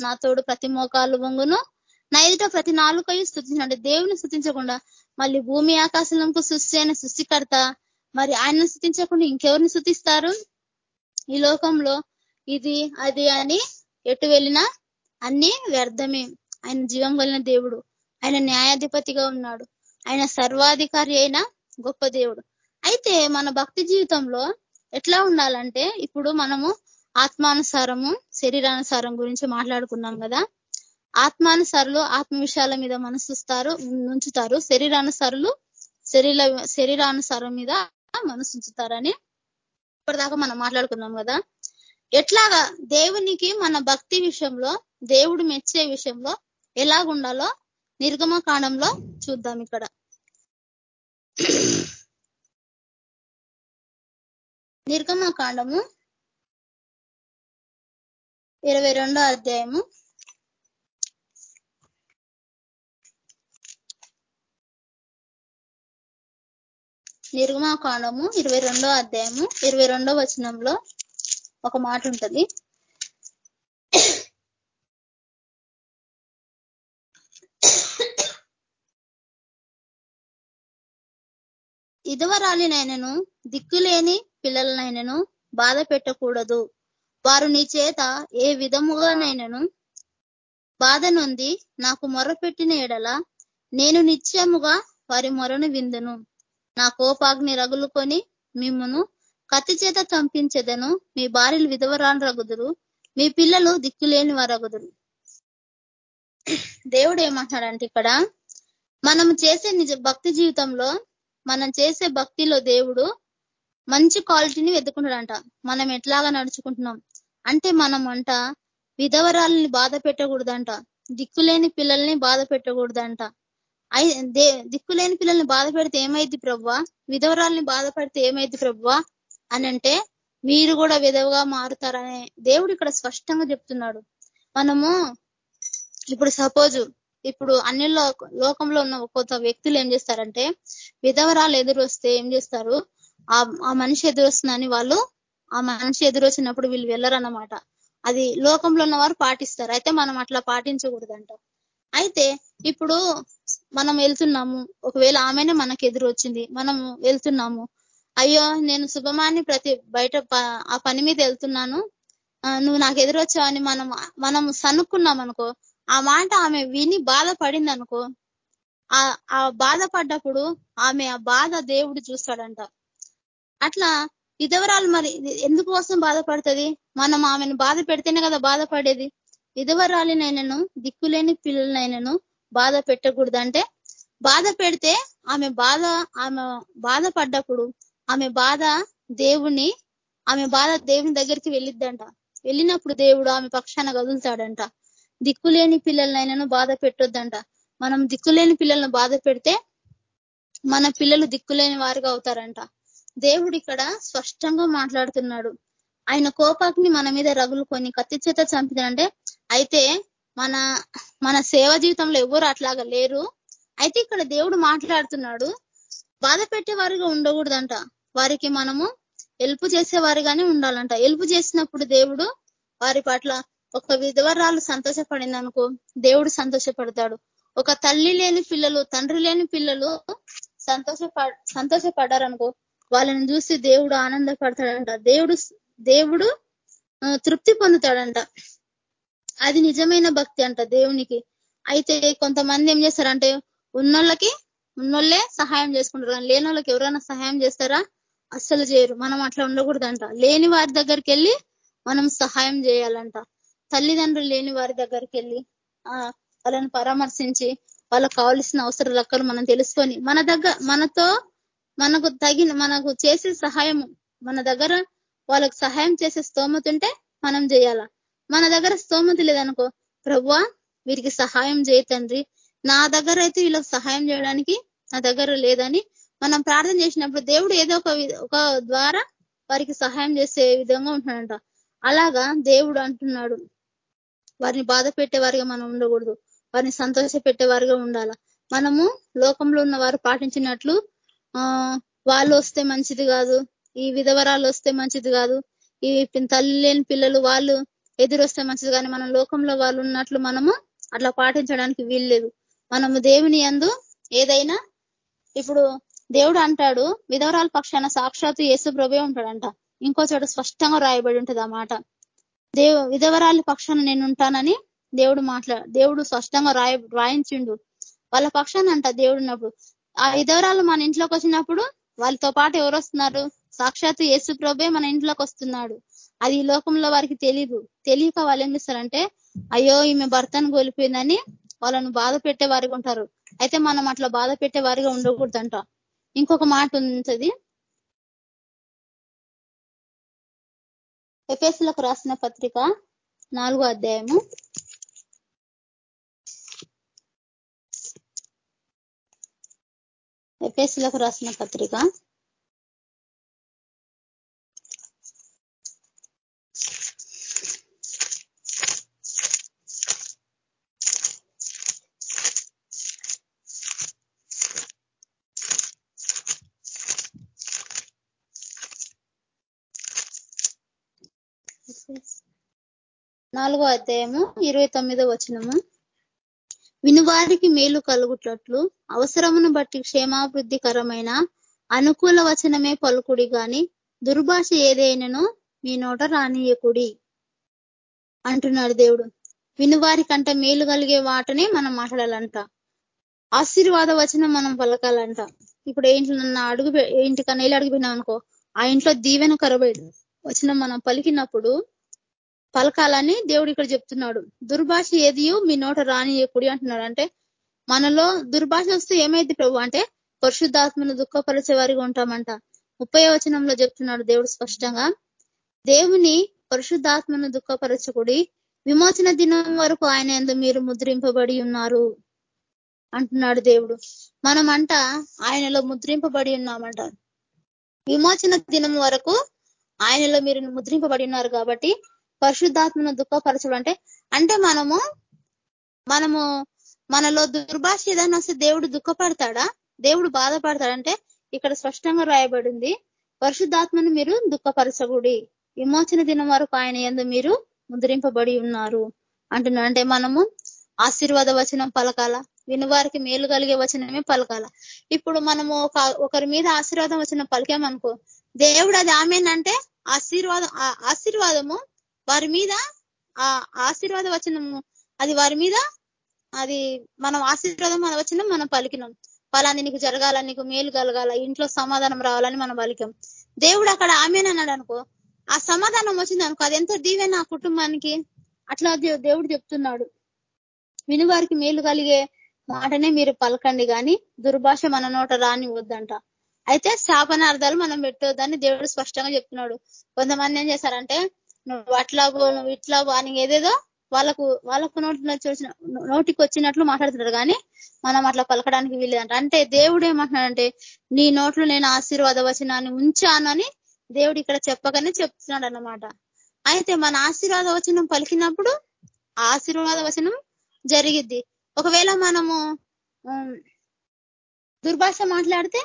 నా తోడు ప్రతి మోకాలు వంగును నా ఎదుట ప్రతి నాలుకయు స్థుతించాడు దేవుని స్థుతించకుండా మళ్ళీ భూమి ఆకాశంకు సృష్టి అయిన సృష్టికర్త మరి ఆయనను స్థుతించకుండా ఇంకెవరిని స్థుతిస్తారు ఈ లోకంలో ఇది అది అని ఎటు వెళ్ళినా అన్ని వ్యర్థమే. ఆయన జీవం వలన దేవుడు. ఆయన న్యాయాధిపతిగా ఉన్నాడు. ఆయన సర్వాధికారి అయిన గొప్ప దేవుడు. అయితే మన భక్తి జీవితంలో ఎట్లా ఉండాలంటే ఇప్పుడు మనము ఆత్మానుసారము శరీరానుసారం గురించి మాట్లాడుకున్నాం కదా. ఆత్మానుసారులు ఆత్మ విషయాల మీద మనసుస్తారు ఉంచుతారు. శరీరానుసారులు శరీర శరీరానుసారం మీద మనసు ఉంచుతారని ఇప్పటిదాకా మనం మాట్లాడుకున్నాం కదా. ఎట్లాగా దేవునికి మన భక్తి విషయంలో దేవుడు మెచ్చే విషయంలో ఎలాగుండాలో నిర్గమ కాండంలో చూద్దాం ఇక్కడ. నిర్గమ కాండము ఇరవై అధ్యాయము నిర్మాకాండము ఇరవై రెండో అధ్యాయము ఇరవై రెండో వచనంలో ఒక మాట ఉంటుంది. ఇదవరాలినైనను దిక్కులేని పిల్లలనైనను బాధ పెట్టకూడదు. వారు నీ చేత ఏ విధముగానైనను బాధ నొంది నాకు మొరపెట్టిన ఎడల నేను నిత్యముగా వారి మొరను విందును. నా కోపాగ్ని రగులుకొని మిమ్మను కత్తి చేత చంపించేదను. మీ భార్యలు విధవరాలు రగుదురు. మీ పిల్లలు దిక్కులేని వారగుదురు. దేవుడు ఏమంటున్నాడంటే ఇక్కడ మనం చేసే నిజ భక్తి జీవితంలో మనం చేసే భక్తిలో దేవుడు మంచి క్వాలిటీని వెతుకుంటాడంట మనం ఎట్లాగా నడుచుకుంటున్నాం? అంటే మనం అంట విధవరాలని బాధ పెట్టకూడదంట. దిక్కులేని పిల్లల్ని బాధ పెట్టకూడదంట. దిక్కులేని పిల్లల్ని బాధ పెడితే ఏమైంది ప్రవ్వా విధవరాల్ని బాధపడితే ఏమైంది ప్రవ్వా అని అంటే మీరు కూడా విధవగా మారుతారనే దేవుడు ఇక్కడ స్పష్టంగా చెప్తున్నాడు. మనము ఇప్పుడు సపోజ్ ఇప్పుడు అన్ని లోకంలో ఉన్న కొంత వ్యక్తులు ఏం చేస్తారంటే విధవరాలు ఎదురు వస్తే ఏం చేస్తారు? ఆ మనిషి ఎదురు వస్తుందని వాళ్ళు ఆ మనిషి ఎదురు వచ్చినప్పుడు వీళ్ళు వెళ్ళరన్నమాట. అది లోకంలో ఉన్న వారు పాటిస్తారు. అయితే మనం అట్లా పాటించకూడదంట. అయితే ఇప్పుడు మనం వెళ్తున్నాము. ఒకవేళ ఆమెనే మనకు ఎదురు వచ్చింది మనం వెళ్తున్నాము. అయ్యో నేను శుభమాన్ని ప్రతి బయట ఆ పని మీద వెళ్తున్నాను. నువ్వు నాకు ఎదురొచ్చావని మనం మనం సనుక్కున్నాం అనుకో ఆ మాట ఆమె విని బాధపడింది అనుకో ఆ బాధపడ్డప్పుడు ఆమె ఆ బాధ దేవుడు చూస్తాడంట. అట్లా విధవరాలు మరి ఎందుకోసం బాధపడుతుంది? మనం ఆమెను బాధ పెడితేనే కదా బాధపడేది. విధవరాలినైనను దిక్కులేని పిల్లలనైనను బాధ పెట్టకూడదంటే బాధ పెడితే ఆమె బాధ ఆమె బాధపడ్డప్పుడు ఆమె బాధ దేవుని ఆమె బాధ దేవుని దగ్గరికి వెళ్ళిద్దంట. వెళ్ళినప్పుడు దేవుడు ఆమె పక్షాన కదులుతాడంట. దిక్కులేని పిల్లలనైనా బాధ పెట్టొద్దంట. మనం దిక్కులేని పిల్లలను బాధ పెడితే మన పిల్లలు దిక్కులేని వారిగా అవుతారంట. దేవుడు ఇక్కడ స్పష్టంగా మాట్లాడుతున్నాడు. ఆయన కోపాగ్ని మన మీద రగులుకొని కత్తి చేత చంపిదంటే అయితే మన మన సేవ జీవితంలో ఎవరు అట్లాగా లేరు. అయితే ఇక్కడ దేవుడు మాట్లాడుతున్నాడు. బాధ పెట్టేవారిగా ఉండకూడదంట. వారికి మనము ఎల్పు చేసేవారుగానే ఉండాలంట. ఎల్పు చేసినప్పుడు దేవుడు వారి పట్ల ఒక విధవరాలు సంతోషపడింది అనుకో దేవుడు సంతోషపడతాడు. ఒక తల్లి లేని పిల్లలు తండ్రి లేని పిల్లలు సంతోష సంతోషపడ్డారనుకో వాళ్ళని చూసి దేవుడు ఆనందపడతాడంట. దేవుడు దేవుడు తృప్తి పొందుతాడంట. అది నిజమైన భక్తి అంట దేవునికి. అయితే కొంతమంది ఏం చేస్తారంటే ఉన్నోళ్ళకి ఉన్నోళ్ళే సహాయం చేసుకుంటారు కానీ లేని వాళ్ళకి ఎవరైనా సహాయం చేస్తారా? అస్సలు చేయరు. మనం అట్లా ఉండకూడదంట. లేని వారి దగ్గరికి వెళ్ళి మనం సహాయం చేయాలంట. తల్లిదండ్రులు లేని వారి దగ్గరికి వెళ్ళి వాళ్ళని పరామర్శించి వాళ్ళకు కావాల్సిన అవసర లెక్కలు మనం తెలుసుకొని మన దగ్గర మనతో మనకు తగిన మనకు చేసే సహాయం మన దగ్గర వాళ్ళకు సహాయం చేసే స్తోమత ఉంటే మనం చేయాల? మన దగ్గర స్తోమత లేదనుకో ప్రవ్వా వీరికి సహాయం చేయతండ్రి నా దగ్గర అయితే వీళ్ళకి సహాయం చేయడానికి నా దగ్గర లేదని మనం ప్రార్థన చేసినప్పుడు దేవుడు ఏదో ఒక ఒక ద్వారా వారికి సహాయం చేసే విధంగా ఉంటున్నాడంట. అలాగా దేవుడు అంటున్నాడు. వారిని బాధ పెట్టేవారిగా మనం ఉండకూడదు. వారిని సంతోష పెట్టేవారిగా ఉండాల. మనము లోకంలో ఉన్న వారు పాటించినట్లు ఆ వాళ్ళు వస్తే మంచిది కాదు. ఈ విధవరాలు వస్తే మంచిది కాదు. ఈ తల్లి లేని పిల్లలు వాళ్ళు ఎదురొస్తే మంచిది. కానీ మనం లోకంలో వాళ్ళు ఉన్నట్లు మనము అట్లా పాటించడానికి వీల్లేదు మనము దేవుని ఎందు ఏదైనా ఇప్పుడు దేవుడు అంటాడు విధవరాల పక్షాన సాక్షాత్తు యేసు ప్రభే ఉంటాడంట. ఇంకో చోట స్పష్టంగా రాయబడి ఉంటది ఆ మాట. దేవు విధవరాల పక్షాన నేను ఉంటానని దేవుడు మాట్లా దేవుడు స్పష్టంగా రాయ రాయించిండు. వాళ్ళ పక్షాన అంట దేవుడు ఉన్నప్పుడు. ఆ విధవరాలు మన ఇంట్లోకి వచ్చినప్పుడు వాళ్ళతో పాటు ఎవరు వస్తున్నారు? సాక్షాత్తు యేసు ప్రభే మన ఇంట్లోకి వస్తున్నాడు. అది ఈ లోకంలో వారికి తెలియదు తెలియక వాళ్ళు ఏం చేస్తారంటే అయ్యో ఈమె భర్తను కోల్పోయిందని వాళ్ళను బాధ పెట్టే వారిగా ఉంటారు. అయితే మనం అట్లా బాధ పెట్టే వారిగా ఉండకూడదంట. ఇంకొక మాట ఉంటుంది. ఎఫ్ఎస్లకు రాసిన పత్రిక నాలుగో అధ్యాయము. ఎఫ్ఎస్లకు రాసిన పత్రిక నాలుగో అధ్యాయము ఇరవై తొమ్మిదో వచనము. వినువారికి మేలు కలుగుటట్లు అవసరమును బట్టి క్షేమాభివృద్ధికరమైన అనుకూల వచనమే పలుకుడి గాని దుర్భాష ఏదైనాను మీ నోట రానియకుడి అంటున్నాడు దేవుడు. వినువారి కంటే మేలు కలిగే వాటనే మనం మాట్లాడాలంట. ఆశీర్వాద వచనం మనం పలకాలంట. ఇప్పుడు ఏంటి నన్ను అడుగు ఇంటికన్నా వెళ్ళి అడిగిపోయినాం అనుకో ఆ ఇంట్లో దీవెన కరబడి వచనం మనం పలికినప్పుడు పలకాలని దేవుడు ఇక్కడ చెప్తున్నాడు. దుర్భాష ఏదియో మీ నోట రానియకుడి అంటున్నాడు. అంటే మనలో దుర్భాష వస్తే ఏమైంది ప్రభు? అంటే పరిశుద్ధాత్మను దుఃఖపరిచే వారిగా ఉంటామంట. ముప్పై వచనంలో చెప్తున్నాడు దేవుడు స్పష్టంగా. దేవుని పరిశుద్ధాత్మను దుఃఖపరచకుడి విమోచన దినం వరకు ఆయన ఎందు మీరు ముద్రింపబడి ఉన్నారు అంటున్నాడు దేవుడు. మనమంట ఆయనలో ముద్రింపబడి ఉన్నామంట. విమోచన దినం వరకు ఆయనలో మీరు ముద్రింపబడి ఉన్నారు కాబట్టి పరిశుద్ధాత్మను దుఃఖపరచడం అంటే అంటే మనము మనము మనలో దుర్భాష ఏదైనా వస్తే దేవుడు దుఃఖపడతాడా? దేవుడు బాధపడతాడంటే ఇక్కడ స్పష్టంగా రాయబడింది పరిశుద్ధాత్మను మీరు దుఃఖపరచకూడి విమోచన దినం వరకు ఆయన ఎందు మీరు ముద్రింపబడి ఉన్నారు అంటున్నారు అంటే మనము ఆశీర్వాద వచనం పలకాల? వినువారికి మేలు కలిగే వచనమే పలకాల? ఇప్పుడు మనము ఒకరి మీద ఆశీర్వాదం వచనం పలికామనుకో దేవుడు అది ఆమెనంటే ఆశీర్వాదం ఆశీర్వాదము వారి మీద ఆ ఆశీర్వాద వచనము అది వారి మీద అది మనం ఆశీర్వాదం మన వచనం మనం పలికినాం. ఫలాన్ని నీకు జరగాల నీకు మేలు కలగాల ఇంట్లో సమాధానం రావాలని మనం పలికాం. దేవుడు అక్కడ ఆమెనన్నాడు అనుకో ఆ సమాధానం వచ్చింది అనుకో అది ఎంతో దీవెన నా కుటుంబానికి. అట్లా దేవుడు చెప్తున్నాడు. వినివారికి మేలు కలిగే మాటనే మీరు పలకండి కానీ దుర్భాష మన నోట రాని వద్దంట అయితే శాపనార్థాలు మనం పెట్టొద్దని దేవుడు స్పష్టంగా చెప్తున్నాడు. కొంతమంది ఏం చేశారంటే నువ్వు అట్లా నువ్వు ఇట్లా అని ఏదేదో వాళ్ళకు వాళ్ళకు నోటి వచ్చిన నోటికి వచ్చినట్లు మాట్లాడుతున్నారు కానీ మనం అట్లా పలకడానికి వీలేదంట అంటే దేవుడు ఏమంటున్నాడంటే నీ నోట్లో నేను ఆశీర్వాద వచనాన్ని ఉంచానని దేవుడు ఇక్కడ చెప్పగానే చెప్తున్నాడు అన్నమాట అయితే మన ఆశీర్వాద వచనం పలికినప్పుడు ఆశీర్వాద వచనం జరిగిద్ది. ఒకవేళ మనము దుర్భాష మాట్లాడితే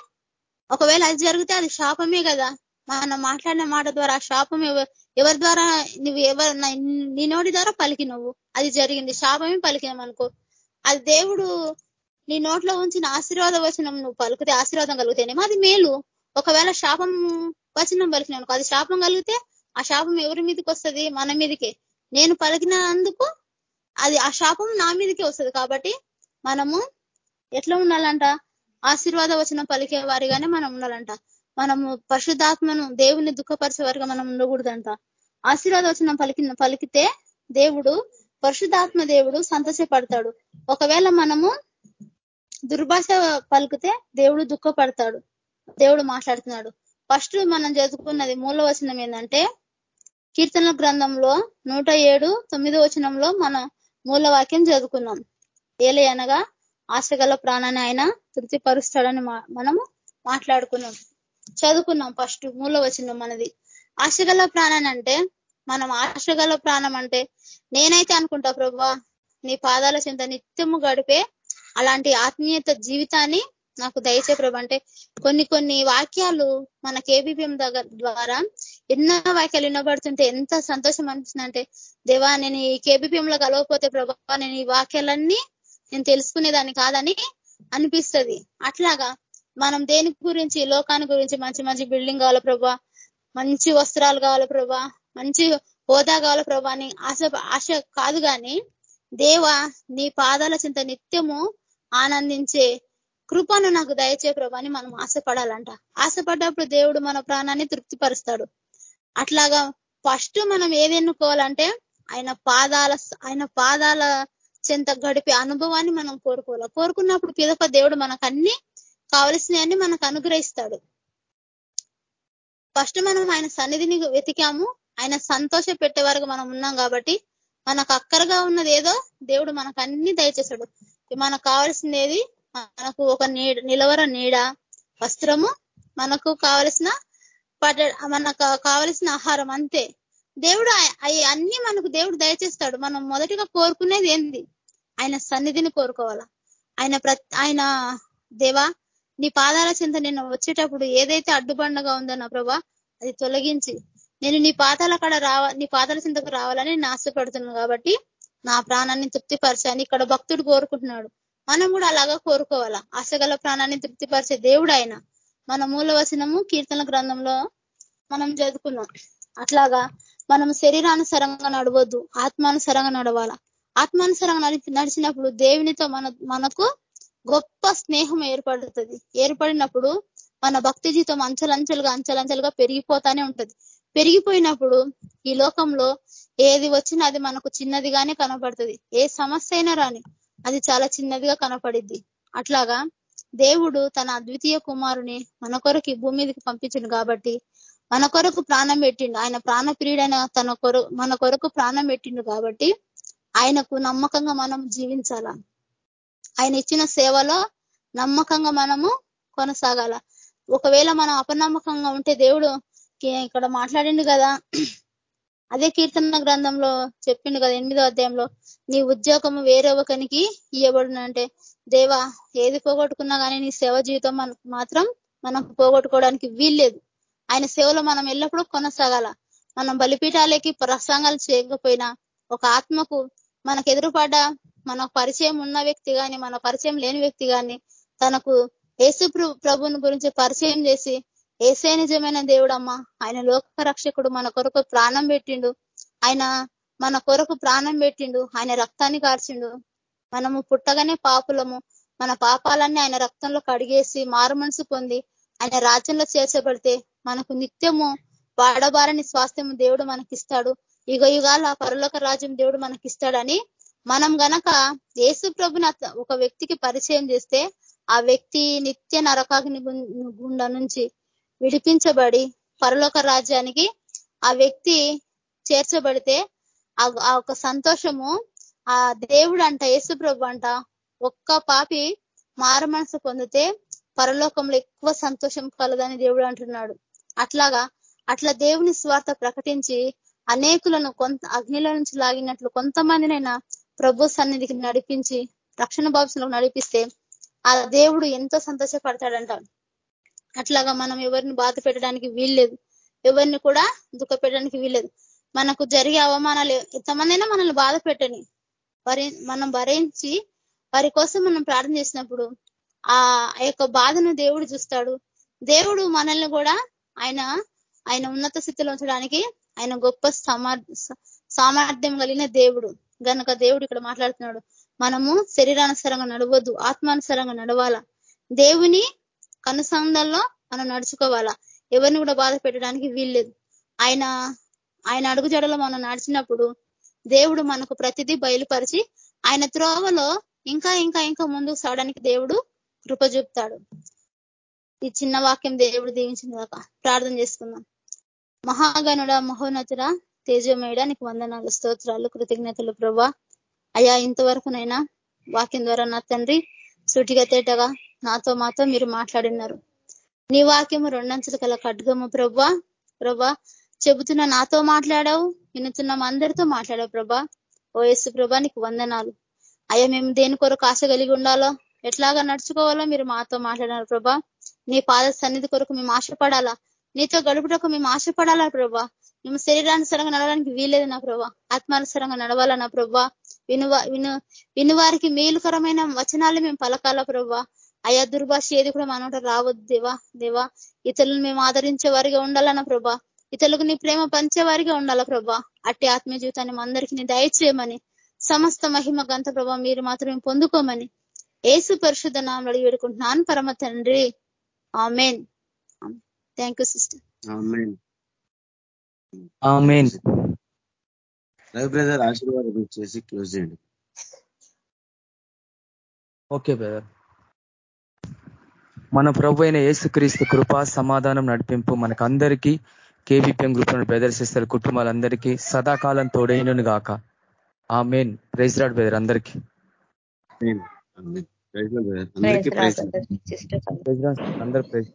ఒకవేళ అది జరిగితే అది శాపమే కదా. మనం మాట్లాడిన మాట ద్వారా శాపం ఎవరి ద్వారా నువ్వు ఎవరు నీ నోటి ద్వారా పలికినవు. అది జరిగింది. శాపమే పలికినాం అనుకో అది దేవుడు నీ నోట్లో ఉంచిన ఆశీర్వాద వచనం నువ్వు పలికితే ఆశీర్వాదం కలుగుతేనేమో అది మేలు. ఒకవేళ శాపం వచనం పలికినాను అది శాపం కలిగితే ఆ శాపం ఎవరి మీదకి వస్తుంది? మన మీదకే. నేను పలికినందుకు అది ఆ శాపం నా మీదకే వస్తుంది. కాబట్టి మనము ఎట్లా ఉండాలంట? ఆశీర్వాద వచనం పలికే వారిగానే మనం ఉండాలంట. మనము పరిశుద్ధాత్మను దేవుని దుఃఖపరిచే వరకు మనం ఉండకూడదంట. ఆశీర్వాద వచనం పలికితే దేవుడు పరిశుద్ధాత్మ దేవుడు సంతోషపడతాడు ఒకవేళ మనము దుర్భాష పలికితే దేవుడు దుఃఖపడతాడు. దేవుడు మాట్లాడుతున్నాడు. ఫస్ట్ మనం చదువుకున్నది మూల వచనం ఏంటంటే కీర్తన గ్రంథంలో నూట ఏడు తొమ్మిదో వచనంలో మన మూలవాక్యం చదువుకున్నాం. ఏలే అనగా ఆశగల ప్రాణాన్ని ఆయన తృప్తిపరుస్తాడని మనము మాట్లాడుకున్నాం. చదువుకున్నాం ఫస్ట్ మూల వచ్చిన మనది. ఆశగల ప్రాణం అంటే మనం ఆశగల ప్రాణం అంటే నేనైతే అనుకుంటా ప్రభా నీ పాదాల చింత నిత్యము గడిపే అలాంటి ఆత్మీయత జీవితాన్ని నాకు దయచే ప్రభా. అంటే కొన్ని కొన్ని వాక్యాలు మన కేబీపీఎం దగ్గర ద్వారా ఎన్నో వాక్యాలు వినబడుతుంటే ఎంత సంతోషం అనిపిస్తుందంటే దేవా నేను ఈ కేబీపీఎం లో కలవకపోతే ప్రభా నేను ఈ వాక్యాలన్నీ నేను తెలుసుకునేదాన్ని కాదని అనిపిస్తుంది. అట్లాగా మనం దేని గురించి లోకాన్ని గురించి మంచి మంచి బిల్డింగ్ కావాలి ప్రభా? మంచి వస్త్రాలు కావాలి ప్రభా? మంచి హోదా కావాలి ప్రభా అని ఆశ ఆశ కాదు కానీ దేవ నీ పాదాల చింత నిత్యము ఆనందించే కృపను నాకు దయచే ప్రభా అని మనం ఆశపడాలంట. ఆశపడ్డప్పుడు దేవుడు మన ప్రాణాన్ని తృప్తిపరుస్తాడు. అట్లాగా ఫస్ట్ మనం ఏది ఎన్నుకోవాలంటే ఆయన పాదాల ఆయన పాదాల చెంత గడిపే అనుభవాన్ని మనం కోరుకోవాలి. కోరుకున్నప్పుడు పిదప దేవుడు మనకు అన్ని కావలసినవన్నీ మనకు అనుగ్రహిస్తాడు. ఫస్ట్ మనం ఆయన సన్నిధిని వెతికాము. ఆయన సంతోష పెట్టే వరకు మనం ఉన్నాం కాబట్టి మనకు అక్కరగా ఉన్నది ఏదో దేవుడు మనకు అన్ని దయచేశాడు. మనకు కావాల్సింది మనకు ఒక నీడ నిలవర నీడ వస్త్రము మనకు కావలసిన పట మనకు కావలసిన ఆహారం అంతే. దేవుడు అవి అన్ని మనకు దేవుడు దయచేస్తాడు. మనం మొదటిగా కోరుకునేది ఏంది? ఆయన సన్నిధిని కోరుకోవాలా. ఆయన ఆయన దేవా నీ పాదాల చింత నేను వచ్చేటప్పుడు ఏదైతే అడ్డుబండగా ఉందో నా ప్రభా అది తొలగించి. నేను నీ పాదాల కడ రావ నీ పాదాల చింతకు రావాలని నేను ఆశపడుతున్నాను కాబట్టి నా ప్రాణాన్ని తృప్తిపరచని ఇక్కడ భక్తుడు కోరుకుంటున్నాడు. మనం కూడా అలాగా కోరుకోవాలా? ఆశగల ప్రాణాన్ని తృప్తిపరిచే దేవుడు ఆయన మన మూలవచనము కీర్తన గ్రంథంలో మనం చదువుకున్నాం. అట్లాగా మనం శరీరానుసరంగా నడవద్దు ఆత్మానుసరంగా నడవాలా? ఆత్మానుసరంగా నడిచినప్పుడు దేవునితో మన మనకు గొప్ప స్నేహం ఏర్పడుతుంది. ఏర్పడినప్పుడు మన భక్తి జీతం అంచలంచలుగా అంచలంచలుగా పెరిగిపోతానే ఉంటది. పెరిగిపోయినప్పుడు ఈ లోకంలో ఏది వచ్చినా అది మనకు చిన్నదిగానే కనపడుతుంది. ఏ సమస్య అయినా రాని అది చాలా చిన్నదిగా కనపడిద్ది. అట్లాగా దేవుడు తన అద్వితీయ కుమారుని మన కొరకు భూమి మీదకి పంపించింది కాబట్టి మన కొరకు ప్రాణం పెట్టిండు. ఆయన ప్రాణ ప్రియుడైన తన కొరకు మన కొరకు ప్రాణం పెట్టిండు కాబట్టి ఆయనకు నమ్మకంగా మనం జీవించాలా? ఆయన ఇచ్చిన సేవలో నమ్మకంగా మనము కొనసాగాల. ఒకవేళ మనం అపనమ్మకంగా ఉంటే దేవుడు ఇక్కడ మాట్లాడిండు కదా. అదే కీర్తన గ్రంథంలో చెప్పిండు కదా ఎనిమిదో అధ్యాయంలో నీ ఉద్యోగము వేరే ఒకరికి ఇవ్వబడును దేవా ఏది పోగొట్టుకున్నా కానీ నీ సేవ జీవితం మనకు మాత్రం మనం పోగొట్టుకోవడానికి వీల్లేదు. ఆయన సేవలో మనం ఎల్లప్పుడూ కొనసాగాల. మనం బలిపీఠాలకి ప్రసంగాలు చేయకపోయినా ఒక ఆత్మకు మనకు ఎదురుపడ్డ మన పరిచయం ఉన్న వ్యక్తి కానీ మన పరిచయం లేని వ్యక్తి కానీ తనకు యేసు ప్రభుని గురించి పరిచయం చేసి ఏసే నిజమైన దేవుడమ్మా. ఆయన లోక రక్షకుడు మన కొరకు ప్రాణం పెట్టిండు. ఆయన మన కొరకు ప్రాణం పెట్టిండు. ఆయన రక్తాన్ని కార్చిండు. మనము పుట్టగానే పాపులము. మన పాపాలన్నీ ఆయన రక్తంలో కడిగేసి మారు మనసు పొంది ఆయన రాజ్యంలో చేర్చబడితే మనకు నిత్యము వాడబారని స్వాస్థ్యము దేవుడు మనకిస్తాడు. యుగ యుగాల పరలోక రాజ్యం దేవుడు మనకిస్తాడని మనం గనక యేసు ప్రభుని ఒక వ్యక్తికి పరిచయం చేస్తే ఆ వ్యక్తి నిత్య నరకాగ్ని గుండా నుంచి విడిపించబడి పరలోక రాజ్యానికి ఆ వ్యక్తి చేర్చబడితే ఆ ఒక సంతోషము ఆ దేవుడు అంట యేసు ప్రభు అంట ఒక్క పాపి మారమనసు పొందితే పరలోకంలో ఎక్కువ సంతోషం కలదని దేవుడు అంటున్నాడు. అట్లాగా అట్లా దేవుని స్వార్థ ప్రకటించి అనేకులను కొంత అగ్నిలో నుంచి లాగినట్లు కొంతమందినైనా ప్రభు సన్నిధికి నడిపించి రక్షణ భావంలోకి నడిపిస్తే ఆ దేవుడు ఎంతో సంతోషపడతాడంట. అట్లాగా మనం ఎవరిని బాధ పెట్టడానికి వీల్లేదు. ఎవరిని కూడా దుఃఖ పెట్టడానికి వీల్లేదు. మనకు జరిగే అవమానాలు ఎంతమందైనా మనల్ని బాధ పెట్టని భరి మనం భరించి వారి కోసం మనం ప్రార్థన చేసినప్పుడు ఆ యొక్క బాధను దేవుడు చూస్తాడు. దేవుడు మనల్ని కూడా ఆయన ఆయన ఉన్నత స్థితిలో ఉంచడానికి ఆయన గొప్ప సామర్థ్యం కలిగిన దేవుడు. గనక దేవుడు ఇక్కడ మాట్లాడుతున్నాడు మనము శరీరానుసరంగా నడవద్దు ఆత్మానుసరంగా నడవాలా? దేవుని కనుసంధంలో మనం నడుచుకోవాలా? ఎవరిని కూడా బాధ పెట్టడానికి వీల్లేదు. ఆయన ఆయన అడుగుజడలో మనం నడిచినప్పుడు దేవుడు మనకు ప్రతిదీ బయలుపరిచి ఆయన త్రోవలో ఇంకా ఇంకా ఇంకా ముందుకు సాగడానికి దేవుడు కృప చూపుతాడు. ఈ చిన్న వాక్యం దేవుడు దీవించిన దాకా ప్రార్థన చేసుకుందాం. మహాగణుడ మహోన్నతుడ తేజమేడ నీకు వందనాలు స్తోత్రాలు కృతజ్ఞతలు ప్రభా. అయా ఇంతవరకునైనా వాక్యం ద్వారా నా తండ్రి సూటిగా తేటగా నాతో మాతో మీరు మాట్లాడినారు. నీ వాక్యము రెండంచులు కల ఖడ్గము ప్రభా. ప్రభా చెబుతున్న నాతో మాట్లాడావు వినుతున్న అందరితో మాట్లాడావు ప్రభా. ఓ యేసు ప్రభా నీకు వందనాలు. అయ్యా మేము దేని కొరకు ఆశ కలిగి ఉండాలో ఎట్లాగా నడుచుకోవాలో మీరు మాతో మాట్లాడారు ప్రభా. నీ పాద సన్నిధి కొరకు మేము ఆశపడాలా నీతో గడుపుటకు మేము ఆశపడాలా ప్రభా. మేము శరీరానుసరంగా నడవడానికి వీలేదు నా ప్రభా. ఆత్మానుసరంగా నడవాలా నా ప్రభా. విను విను వినువారికి మేలుకరమైన వచనాలు మేము పలకాల ప్రభా. అయా దుర్భాష ఏది కూడా మనోట రావద్దు దేవా దేవా. ఇతరులను మేము ఆదరించే వారిగా ఉండాలన్న ప్రభా. ఇతరులకు నీ ప్రేమ పంచేవారిగా ఉండాలా ప్రభా. అట్టి ఆత్మీయ జీవితాన్ని అందరికీ నీ దయచేయమని సమస్త మహిమ గంత ప్రభా మీరు మాత్రమే పొందుకోమని ఏసు పరిశుద్ధ నామలు అడిగి వేడుకుంటున్నాను. పరమ తండ్రి. Amen. Thank you sister. Brother ఆశీర్వాదం చేసి క్లోజ్ చేయండి ఓకే బ్రదర్ మన ప్రభు అయిన యేసుక్రీస్తు కృప సమాధానం నడిపింపు మనకందరికీ కేవీపీఎం గ్రూప్ బ్రదర్ సిస్టర్ కుటుంబాలందరికీ సదాకాలం తోడైనను గాక. ఆ మెయిన్ ప్రైజ్ రాడ్ బ్రదర్ అందరికీ. అందరు ప్రైజ్